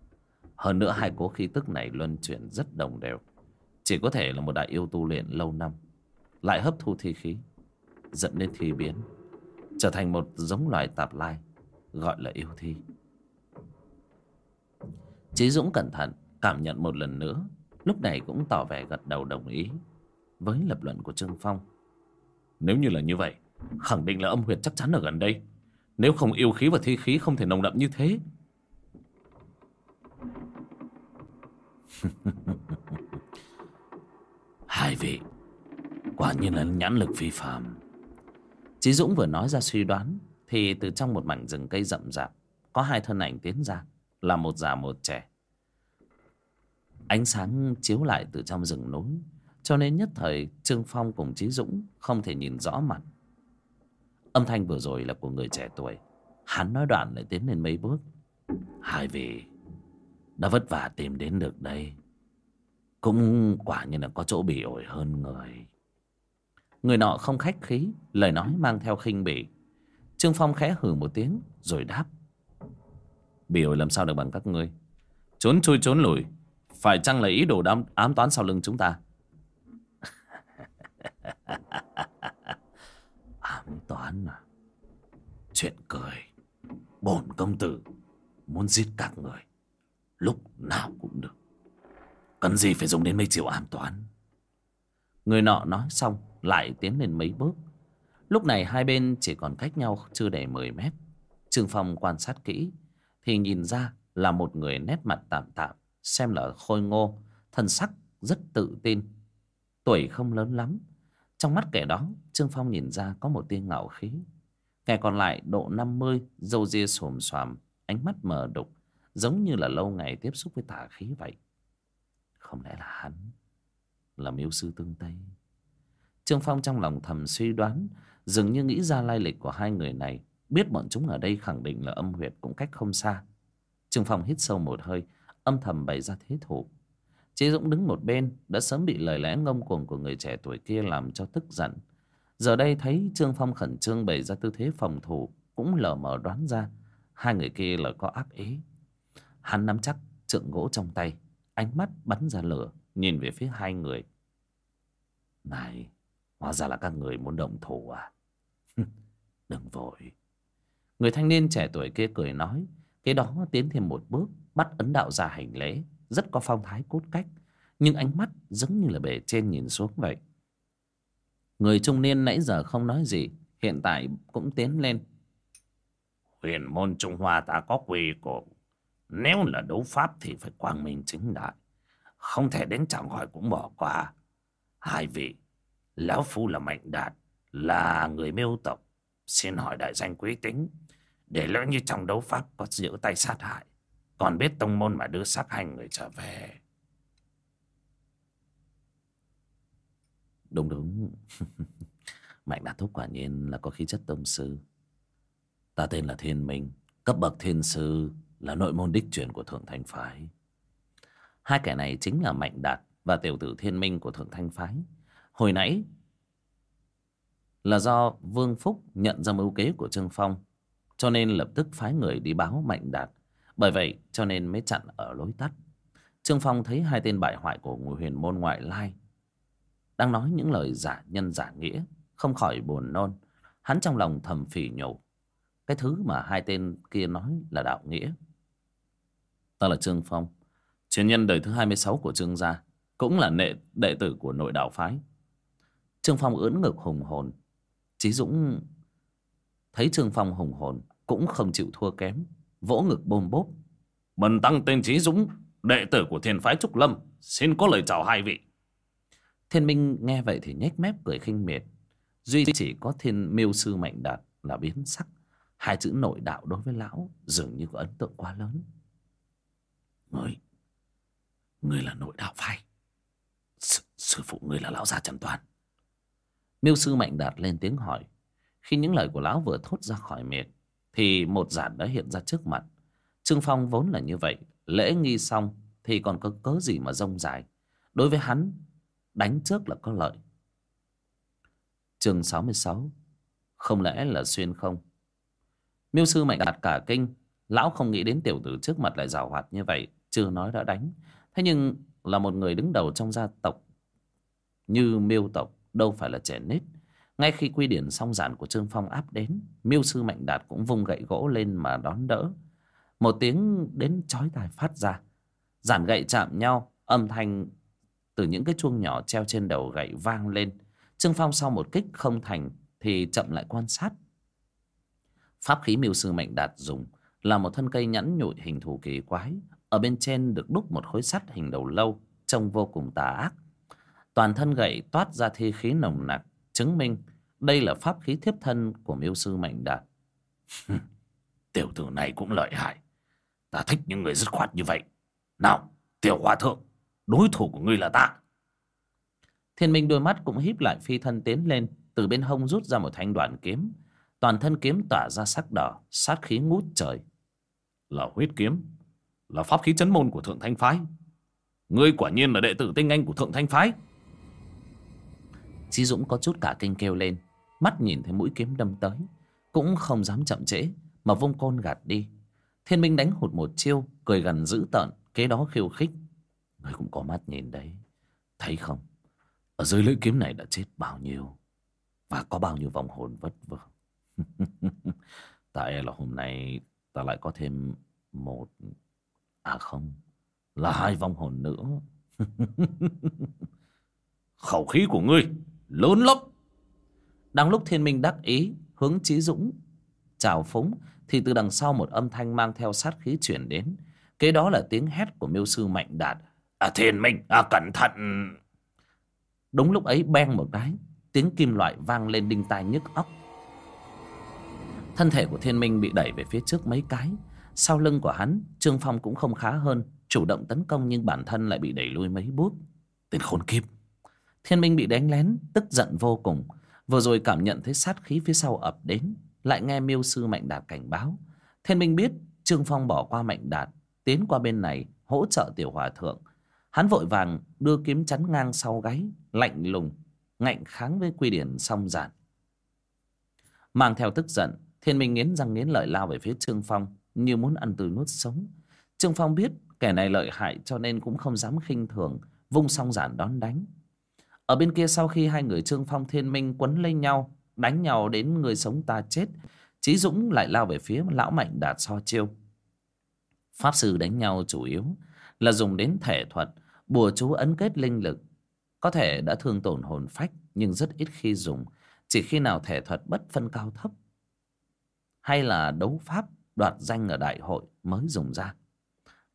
Hơn nữa hai cố khí tức này luân chuyển rất đồng đều. Chỉ có thể là một đại yêu tu luyện lâu năm. Lại hấp thu thi khí, Dẫn đến thi biến, Trở thành một giống loài tạp lai, Gọi là yêu thi. Chí Dũng cẩn thận, Cảm nhận một lần nữa, Lúc này cũng tỏ vẻ gật đầu đồng ý Với lập luận của Trương Phong. Nếu như là như vậy Khẳng định là âm huyệt chắc chắn ở gần đây. Nếu không yêu khí và thi khí không thể nồng đậm như thế. Hai vị, quả nhiên là nhãn lực phi phàm. Chí dũng vừa nói ra suy đoán, thì từ trong một mảnh rừng cây rậm rạp, có hai thân ảnh tiến ra, là một già một trẻ. Ánh sáng chiếu lại từ trong rừng núi, cho nên nhất thời trương phong cùng chí dũng không thể nhìn rõ mặt âm thanh vừa rồi là của người trẻ tuổi. Hắn nói đoạn lại tiến lên mấy bước. Hai vị, đã vất vả tìm đến được đây. Cũng quả như là có chỗ bị ổi hơn người. Người nọ không khách khí, lời nói mang theo khinh bỉ. Trương phong khẽ hừ một tiếng, rồi đáp. Bị ổi làm sao được bằng các ngươi? Trốn chui trốn lùi. Phải chăng là ý đồ đám ám toán sau lưng chúng ta? Hắn à chuyện cười, bổn công tử muốn giết các người, lúc nào cũng được. Cần gì phải dùng đến mấy chiều ám toán? Người nọ nói xong, lại tiến lên mấy bước. Lúc này hai bên chỉ còn cách nhau chưa đầy mười mét. Trương phong quan sát kỹ, thì nhìn ra là một người nét mặt tạm tạm, xem là khôi ngô, thân sắc rất tự tin. Tuổi không lớn lắm, trong mắt kẻ đó trương phong nhìn ra có một tia ngạo khí. Kẻ còn lại, độ năm mươi râu ria xồm xoàm, ánh mắt mờ đục, giống như là lâu ngày tiếp xúc với tà khí vậy. Không lẽ là hắn? Là Miêu sư tương tây? Trương phong trong lòng thầm suy đoán, dường như nghĩ ra lai lịch của hai người này. Biết bọn chúng ở đây khẳng định là âm huyệt cũng cách không xa. Trương phong hít sâu một hơi, âm thầm bày ra thế thủ. Chế dũng đứng một bên, đã sớm bị lời lẽ ngông cuồng của người trẻ tuổi kia làm cho tức giận giờ đây thấy trương phong khẩn trương bày ra tư thế phòng thủ, cũng lờ mờ đoán ra hai người kia là có ác ý. Hắn nắm chắc trượng gỗ trong tay, ánh mắt bắn ra lửa, nhìn về phía hai người. Này, hóa ra là các người muốn động thủ à? Đừng vội. Người thanh niên trẻ tuổi kia cười nói cái đó tiến thêm một bước, bắt ấn đạo ra hành lễ, rất có phong thái cốt cách, nhưng ánh mắt giống như là bề trên nhìn xuống vậy người trung niên nãy giờ không nói gì, hiện tại cũng tiến lên. Huyền môn trung hoa ta có quy củ. Nếu là đấu pháp thì phải quang minh chính đại. Không thể đến chẳng hỏi cũng bỏ qua. Hai vị, lão phu là mạnh đạt, là người miêu tộc. Xin hỏi đại danh quý tính, để lỡ như trong đấu pháp có giữ tay sát hại, còn biết tông môn mà đưa xác hành người trở về đúng đúng. Mạnh đạt thúc quả nhiên là có khí chất tông sư. Ta tên là thiên minh, cấp bậc thiên sư là nội môn đích truyền của thượng thanh phái. Hai kẻ này chính là mạnh đạt và tiểu tử thiên minh của thượng thanh phái. Hồi nãy là do vương phúc nhận ra mưu kế của trương phong, cho nên lập tức phái người đi báo mạnh đạt. Bởi vậy, cho nên mới chặn ở lối tắt. Trương phong thấy hai tên bại hoại của ngụy huyền môn ngoại lai đang nói những lời giả nhân giả nghĩa, không khỏi buồn nôn. Hắn trong lòng thầm phỉ nhổ. Cái thứ mà hai tên kia nói là đạo nghĩa. Ta là trương phong, truyền nhân đời thứ hai mươi sáu của trương gia, cũng là nệ, đệ tử của nội đạo phái. Trương phong ưỡn ngực hùng hồn. Chí dũng thấy trương phong hùng hồn, cũng không chịu thua kém, vỗ ngực bôm bốp. Bần tăng tên chí dũng, đệ tử của thiền phái trúc lâm, xin có lời chào hai vị thiên minh nghe vậy thì nhếch mép cười khinh miệt. Duy chỉ có thiên miêu sư mạnh đạt là biến sắc. Hai chữ nội đạo đối với lão dường như có ấn tượng quá lớn. Ngươi, ngươi là nội đạo phái sư, sư phụ ngươi là lão gia trần toàn. Miêu sư mạnh đạt lên tiếng hỏi. Khi những lời của lão vừa thốt ra khỏi miệng thì một giản đã hiện ra trước mặt. Trương phong vốn là như vậy lễ nghi xong thì còn có cớ gì mà rông dài. Đối với hắn đánh trước là có lợi. Chương sáu mươi sáu, không lẽ là xuyên không? Miêu sư mạnh đạt cả kinh, lão không nghĩ đến tiểu tử trước mặt lại giảo hoạt như vậy, chưa nói đã đánh. Thế nhưng là một người đứng đầu trong gia tộc như miêu tộc, đâu phải là trẻ nít. Ngay khi quy điển song giản của trương phong áp đến, miêu sư mạnh đạt cũng vung gậy gỗ lên mà đón đỡ. Một tiếng đến chói tai phát ra. Giản gậy chạm nhau, âm thanh từ những cái chuông nhỏ treo trên đầu gậy vang lên. Trương phong sau một kích không thành thì chậm lại quan sát. Pháp khí miêu sư mạnh đạt dùng là một thân cây nhẵn nhụi hình thù kỳ quái. Ở bên trên được đúc một khối sắt hình đầu lâu, trông vô cùng tà ác. Toàn thân gậy toát ra thi khí nồng nặc, chứng minh đây là pháp khí thiếp thân của miêu sư mạnh đạt. Tiểu tử này cũng lợi hại. Ta thích những người dứt khoát như vậy. Nào, tiểu hòa thượng đối thủ của ngươi là ta. Thiên minh đôi mắt cũng híp lại phi thân tiến lên, từ bên hông rút ra một thanh đoàn kiếm. Toàn thân kiếm tỏa ra sắc đỏ, sát khí ngút trời. Là huyết kiếm, là pháp khí chấn môn của thượng thanh phái. Ngươi quả nhiên là đệ tử tinh anh của thượng thanh phái. Chí Dũng có chút cả kinh kêu lên, Mắt nhìn thấy mũi kiếm đâm tới, Cũng không dám chậm trễ, Mà vung côn gạt đi. Thiên Minh đánh hụt một chiêu, Cười gần dữ tợn, Kế đó khiêu khích. Người cũng có mắt nhìn đấy. Thấy không? Ở dưới lưỡi kiếm này đã chết bao nhiêu? Và có bao nhiêu vòng hồn vất vơ? Tại là hôm nay Ta lại có thêm một À không, Là hai vong hồn nữa. Khẩu khí của ngươi, lớn lắm. Đang lúc thiên minh đắc ý, hướng chí dũng, chào phúng, thì từ đằng sau một âm thanh mang theo sát khí chuyển đến. Kế đó là tiếng hét của miêu sư mạnh đạt à thiên minh à cẩn thận đúng lúc ấy beng một cái tiếng kim loại vang lên đinh tai nhức óc thân thể của thiên minh bị đẩy về phía trước mấy cái sau lưng của hắn trương phong cũng không khá hơn chủ động tấn công nhưng bản thân lại bị đẩy lui mấy bước tên khốn kiếp Thiên Minh bị đánh lén, tức giận vô cùng. Vừa rồi cảm nhận thấy sát khí phía sau ập đến, lại nghe miêu sư Mạnh Đạt cảnh báo. Thiên Minh biết Trương Phong bỏ qua Mạnh Đạt, tiến qua bên này hỗ trợ tiểu hòa thượng. Hắn vội vàng đưa kiếm chắn ngang sau gáy, lạnh lùng, ngạnh kháng với quy điển song giản. Mang theo tức giận, Thiên Minh nghiến răng nghiến lợi lao về phía Trương Phong, như muốn ăn từ nuốt sống. Trương Phong biết kẻ này lợi hại cho nên cũng không dám khinh thường, vung song giản đón đánh. Ở bên kia sau khi hai người Trương Phong Thiên Minh quấn lấy nhau, đánh nhau đến người sống ta chết, Chí Dũng lại lao về phía lão mạnh đạt so chiêu. Pháp sư đánh nhau chủ yếu là dùng đến thể thuật, bùa chú ấn kết linh lực. Có thể đã thương tổn hồn phách nhưng rất ít khi dùng, chỉ khi nào thể thuật bất phân cao thấp. Hay là đấu pháp đoạt danh ở đại hội mới dùng ra.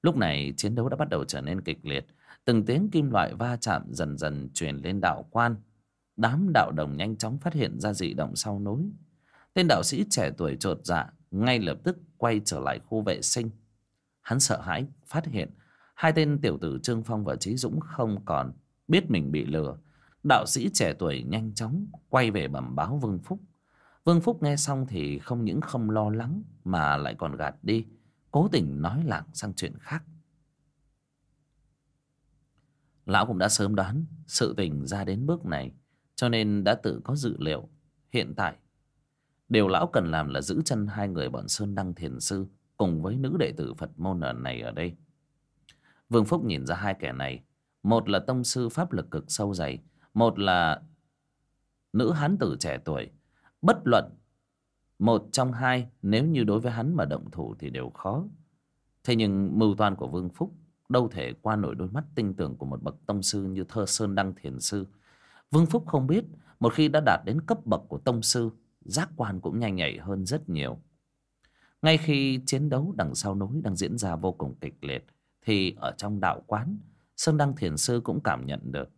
Lúc này chiến đấu đã bắt đầu trở nên kịch liệt từng tiếng kim loại va chạm dần dần truyền lên đạo quan đám đạo đồng nhanh chóng phát hiện ra dị động sau núi tên đạo sĩ trẻ tuổi chột dạ ngay lập tức quay trở lại khu vệ sinh hắn sợ hãi phát hiện hai tên tiểu tử trương phong và trí dũng không còn biết mình bị lừa. Đạo sĩ trẻ tuổi nhanh chóng quay về bẩm báo vương phúc. Vương phúc nghe xong thì không những không lo lắng mà lại còn gạt đi, cố tình nói lảng sang chuyện khác. Lão cũng đã sớm đoán sự tình ra đến bước này, Cho nên đã tự có dự liệu Hiện tại. Điều lão cần làm là giữ chân hai người bọn Sơn Đăng Thiền Sư Cùng với nữ đệ tử Phật môn ở này ở đây. Vương Phúc nhìn ra hai kẻ này. Một là tông sư pháp lực cực sâu dày, Một là nữ hán tử trẻ tuổi. Bất luận Một trong hai, Nếu như đối với hắn mà động thủ thì đều khó. Thế nhưng mưu toan của Vương Phúc đâu thể qua nổi đôi mắt tinh tường của một bậc tông sư như thơ sơn đăng thiền sư. Vương phúc không biết, một khi đã đạt đến cấp bậc của tông sư, giác quan cũng nhanh nhạy hơn rất nhiều. Ngay khi chiến đấu đằng sau núi đang diễn ra vô cùng kịch liệt thì ở trong đạo quán sơn đăng thiền sư cũng cảm nhận được.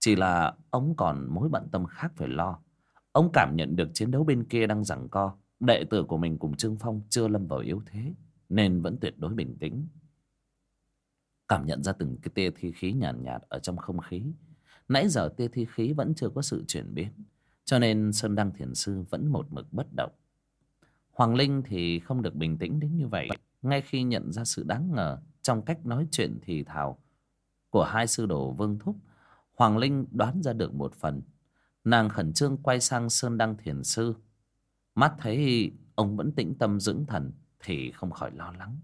Chỉ là ông còn mối bận tâm khác phải lo. Ông cảm nhận được chiến đấu bên kia đang giằng co. Đệ tử của mình cùng trương phong chưa lâm vào yếu thế nên vẫn tuyệt đối bình tĩnh. Cảm nhận ra từng cái tia thi khí nhàn nhạt, nhạt ở trong không khí. Nãy giờ tia thi khí vẫn chưa có sự chuyển biến cho nên sơn đăng thiền sư vẫn một mực bất động. Hoàng linh thì không được bình tĩnh đến như vậy. Ngay khi nhận ra sự đáng ngờ trong cách nói chuyện thì thào của hai sư đồ vương thúc hoàng linh đoán ra được một phần nàng khẩn trương quay sang sơn đăng thiền sư mắt thấy ông vẫn tĩnh tâm dưỡng thần thì không khỏi lo lắng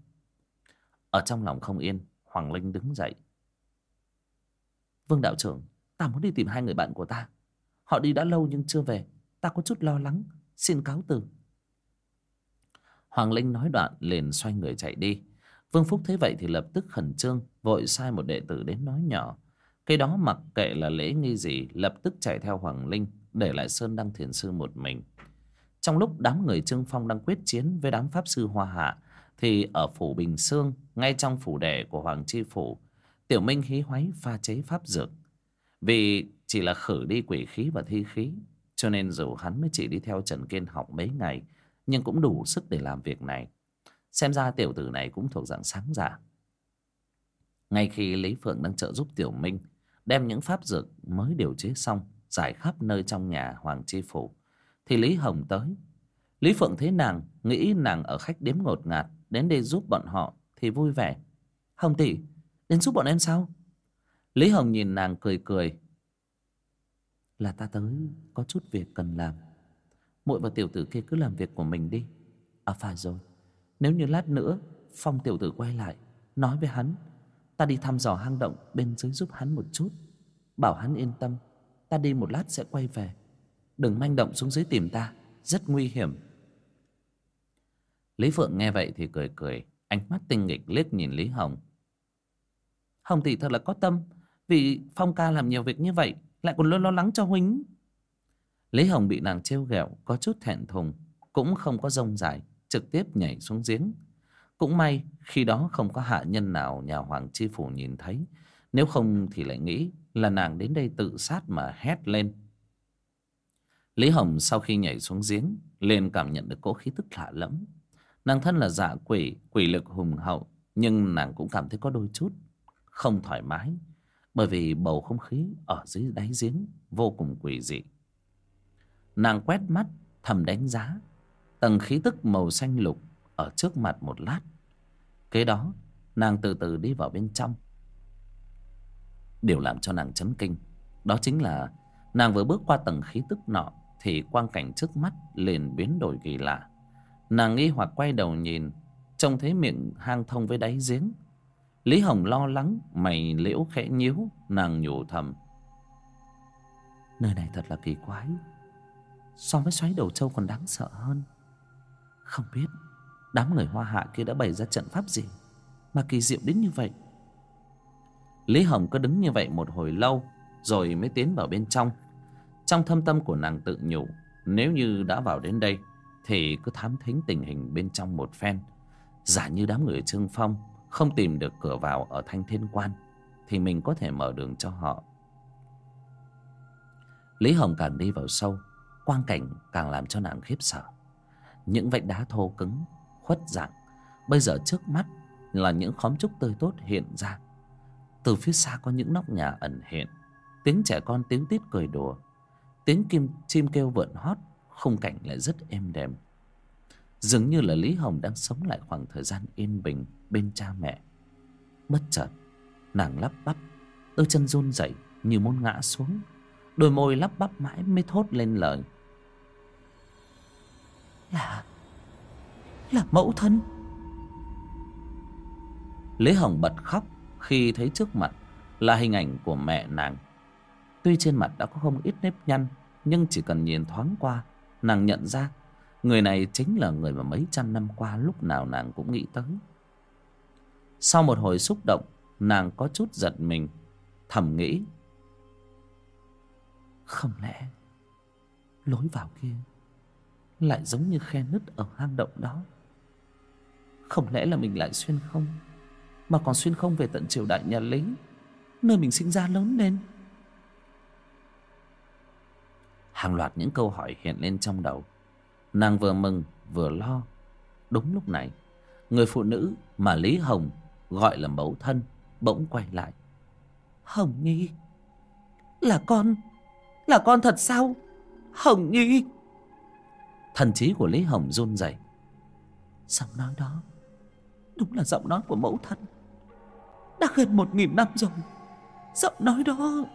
ở trong lòng không yên Hoàng Linh đứng dậy. Vương đạo trưởng, ta muốn đi tìm hai người bạn của ta. Họ đi đã lâu nhưng chưa về. Ta có chút lo lắng. Xin cáo từ. Hoàng Linh nói đoạn liền xoay người chạy đi. Vương Phúc thấy vậy thì lập tức khẩn trương, vội sai một đệ tử đến nói nhỏ. Cái đó mặc kệ là lễ nghi gì, lập tức chạy theo Hoàng Linh, để lại Sơn Đăng Thiền Sư một mình. Trong lúc đám người Trương Phong đang quyết chiến với đám Pháp Sư Hoa Hạ, thì ở phủ bình sương ngay trong phủ đệ của hoàng chi phủ tiểu minh hí hoáy pha chế pháp dược vì chỉ là khử đi quỷ khí và thi khí cho nên dù hắn mới chỉ đi theo trần kiên học mấy ngày nhưng cũng đủ sức để làm việc này xem ra tiểu tử này cũng thuộc dạng sáng giả. Ngay khi lý phượng đang trợ giúp tiểu minh, đem những pháp dược mới điều chế xong, giải khắp nơi trong nhà hoàng chi phủ, thì lý hồng tới. Lý phượng thấy nàng, nghĩ nàng ở khách điếm ngột ngạt, đến đây giúp bọn họ thì vui vẻ. Hồng tỷ, đến giúp bọn em sao? Lý hồng nhìn nàng cười cười. Là ta tới, có chút việc cần làm. Muội và tiểu tử kia cứ làm việc của mình đi. À phải rồi nếu như lát nữa phong tiểu tử quay lại, nói với hắn, ta đi thăm dò hang động bên dưới giúp hắn một chút. Bảo hắn yên tâm, ta đi một lát sẽ quay về. Đừng manh động xuống dưới tìm ta, rất nguy hiểm. Lý phượng nghe vậy thì cười cười, ánh mắt tinh nghịch liếc nhìn lý hồng. Hồng tỷ thật là có tâm, vì phong ca làm nhiều việc như vậy, lại còn luôn lo lắng cho huynh. Lý hồng bị nàng trêu ghẹo, có chút thẹn thùng, cũng không có rông dài trực tiếp nhảy xuống giếng. Cũng may, khi đó không có hạ nhân nào nhà hoàng chi phủ nhìn thấy. Nếu không thì lại nghĩ là nàng đến đây tự sát mà hét lên. Lý hồng sau khi nhảy xuống giếng, liền cảm nhận được cỗ khí tức lạ lẫm. Nàng thân là dạ quỷ quỷ lực hùng hậu, nhưng nàng cũng cảm thấy có đôi chút không thoải mái, bởi vì bầu không khí ở dưới đáy giếng vô cùng quỷ dị. Nàng quét mắt, thầm đánh giá tầng khí tức màu xanh lục ở trước mặt một lát. Kế đó, nàng từ từ đi vào bên trong. Điều làm cho nàng chấn kinh, đó chính là nàng vừa bước qua tầng khí tức nọ thì quang cảnh trước mắt liền biến đổi kỳ lạ. Nàng nghi hoặc quay đầu nhìn, trông thấy miệng hang thông với đáy giếng. Lý hồng lo lắng, mày liễu khẽ nhíu, nàng nhủ thầm. Nơi này thật là kỳ quái, so với xoáy đầu trâu còn đáng sợ hơn không biết, đám người hoa hạ kia đã bày ra trận pháp gì mà kỳ diệu đến như vậy? Lý hồng cứ đứng như vậy một hồi lâu rồi mới tiến vào bên trong. Trong thâm tâm của nàng tự nhủ, nếu như đã vào đến đây thì cứ thám thính tình hình bên trong một phen. Giả như đám người trương phong không tìm được cửa vào ở thanh thiên quan thì mình có thể mở đường cho họ. Lý hồng càng đi vào sâu, quang cảnh càng làm cho nàng khiếp sợ những vách đá thô cứng, khuất dạng. Bây giờ trước mắt là những khóm trúc tươi tốt hiện ra. Từ phía xa có những nóc nhà ẩn hiện. Tiếng trẻ con tiếng tít cười đùa. Tiếng kim, chim kêu vượn hót, khung cảnh lại rất êm đềm. Dường như là lý hồng đang sống lại khoảng thời gian yên bình bên cha mẹ. Bất chợt, nàng lắp bắp, đôi chân run rẩy như muốn ngã xuống. Đôi môi lắp bắp mãi mới thốt lên lời là là mẫu thân. Lý hồng bật khóc khi thấy trước mặt là hình ảnh của mẹ nàng. Tuy trên mặt đã có không ít nếp nhăn, nhưng chỉ cần nhìn thoáng qua, nàng nhận ra người này chính là người mà mấy trăm năm qua lúc nào nàng cũng nghĩ tới. Sau một hồi xúc động, nàng có chút giật mình, thầm nghĩ, không lẽ lối vào kia lại giống như khe nứt ở hang động đó. Không lẽ là mình lại xuyên không? Mà còn xuyên không về tận triều đại nhà lý nơi mình sinh ra lớn lên? Hàng loạt những câu hỏi hiện lên trong đầu. Nàng vừa mừng, vừa lo. Đúng lúc này, người phụ nữ mà lý hồng gọi là mẫu thân bỗng quay lại. Hồng nhi, là con là con thật sao? Hồng nhi! Thần trí của lý hồng run rẩy. Giọng nói đó đúng là giọng nói của mẫu thân. Đã gần một nghìn năm rồi. Giọng nói đó.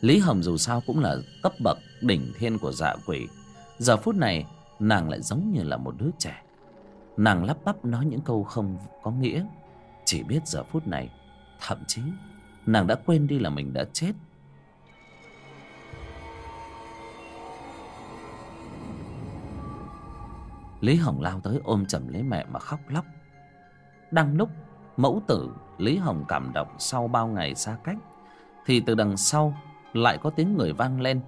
Lý hồng dù sao cũng là cấp bậc đỉnh thiên của dạ quỷ. Giờ phút này, nàng lại giống như là một đứa trẻ. Nàng lắp bắp nói những câu không có nghĩa. Chỉ biết giờ phút này, thậm chí, nàng đã quên đi là mình đã chết. Lý hồng lao tới ôm chầm lấy mẹ mà khóc lóc. Đang lúc mẫu tử lý hồng cảm động sau bao ngày xa cách, thì từ đằng sau lại có tiếng người vang lên.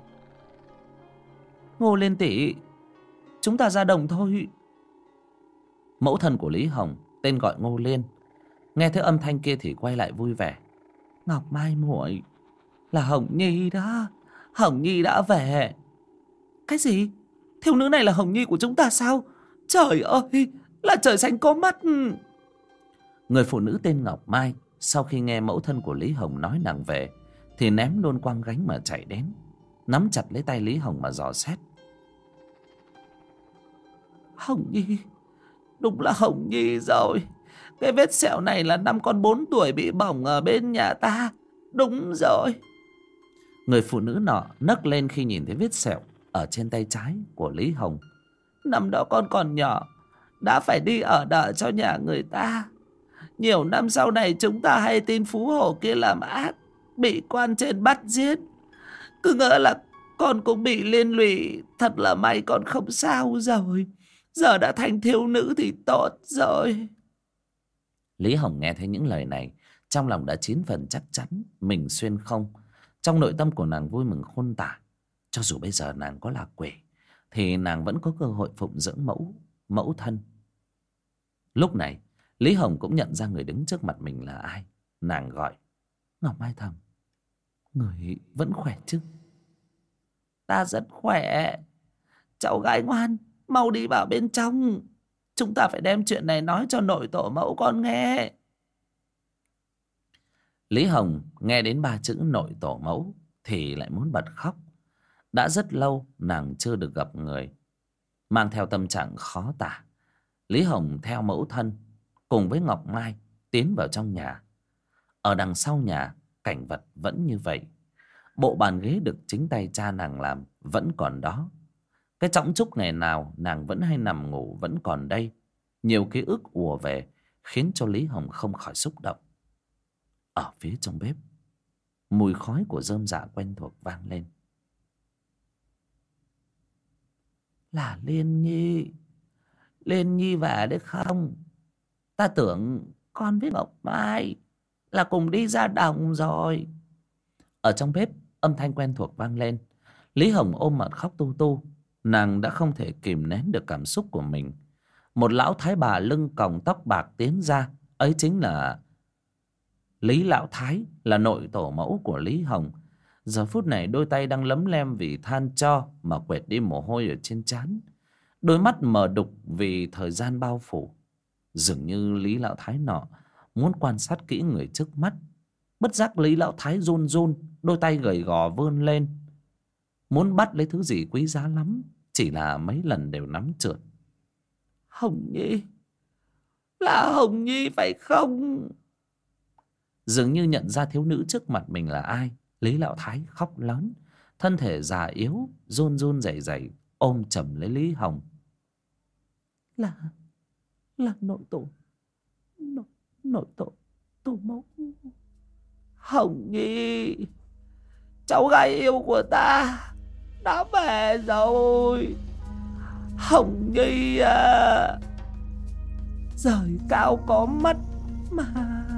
Ngô lên tỷ, chúng ta ra đồng thôi. Mẫu thân của Lý Hồng, Tên gọi Ngô Liên, Nghe thấy âm thanh kia thì quay lại vui vẻ. Ngọc Mai muội, Là Hồng Nhi đó, Hồng Nhi đã về. Cái gì? Thiếu nữ này là Hồng Nhi của chúng ta sao? Trời ơi Là trời xanh có mắt. Người phụ nữ tên Ngọc Mai Sau khi nghe mẫu thân của Lý Hồng nói nàng về Thì ném luôn quang gánh mà chạy đến. Nắm chặt lấy tay Lý Hồng mà dò xét. Hồng Nhi Đúng là Hồng Nhi rồi. Cái vết sẹo này là năm con bốn tuổi bị bỏng ở bên nhà ta. Đúng rồi. Người phụ nữ nọ nấc lên khi nhìn thấy vết sẹo Ở trên tay trái của Lý Hồng Năm đó con còn nhỏ, Đã phải đi ở đợi cho nhà người ta. Nhiều năm sau này chúng ta hay tin phú hộ kia làm ác, Bị quan trên bắt giết. Cứ ngỡ là con cũng bị liên lụy, Thật là may con không sao rồi. Giờ đã thành thiếu nữ thì tốt rồi. Lý Hồng nghe thấy những lời này, Trong lòng đã chín phần chắc chắn, Mình xuyên không. Trong nội tâm của nàng vui mừng khôn tả, Cho dù bây giờ nàng có là quỷ thì nàng vẫn có cơ hội phụng dưỡng mẫu Mẫu thân. Lúc này, Lý Hồng cũng nhận ra người đứng trước mặt mình là ai. Nàng gọi, Ngọc Mai Thầm, Người vẫn khỏe chứ? Ta rất khỏe. Cháu gái ngoan, Mau đi vào bên trong. Chúng ta phải đem chuyện này nói cho nội tổ mẫu con nghe. Lý Hồng nghe đến ba chữ nội tổ mẫu Thì lại muốn bật khóc. Đã rất lâu nàng chưa được gặp người Mang theo tâm trạng khó tả Lý Hồng theo mẫu thân Cùng với Ngọc Mai Tiến vào trong nhà Ở đằng sau nhà Cảnh vật vẫn như vậy Bộ bàn ghế được chính tay cha nàng làm Vẫn còn đó cái trọng trúc ngày nào nàng vẫn hay nằm ngủ vẫn còn đây. Nhiều ký ức ùa về khiến cho Lý Hồng không khỏi xúc động. Ở phía trong bếp, mùi khói của rơm dạ quen thuộc vang lên. Là Liên Nhi. Liên Nhi về đấy không? Ta tưởng con với Ngọc Mai là cùng đi ra đồng rồi. Ở trong bếp, âm thanh quen thuộc vang lên. Lý Hồng ôm mặt khóc tu tu nàng đã không thể kìm nén được cảm xúc của mình một lão thái bà lưng còng tóc bạc tiến ra ấy chính là lý lão thái là nội tổ mẫu của lý hồng giờ phút này đôi tay đang lấm lem vì than cho mà quệt đi mồ hôi ở trên trán. Đôi mắt mờ đục vì thời gian bao phủ. Dường như lý lão thái nọ muốn quan sát kỹ người trước mắt. Bất giác lý lão thái run run đôi tay gầy gò vươn lên. Muốn bắt lấy thứ gì quý giá lắm chỉ là mấy lần đều nắm trượt. Hồng nhi là hồng nhi phải không? Dường như nhận ra thiếu nữ trước mặt mình là ai lý lão thái khóc lớn thân thể già yếu run run rẩy rẩy ôm chầm lấy lý hồng. Là là nội tổ. Nội, nội tổ tổ mẫu. Hồng nhi cháu gái yêu của ta đã về rồi. Hồng nhi à rời cao có mất mà.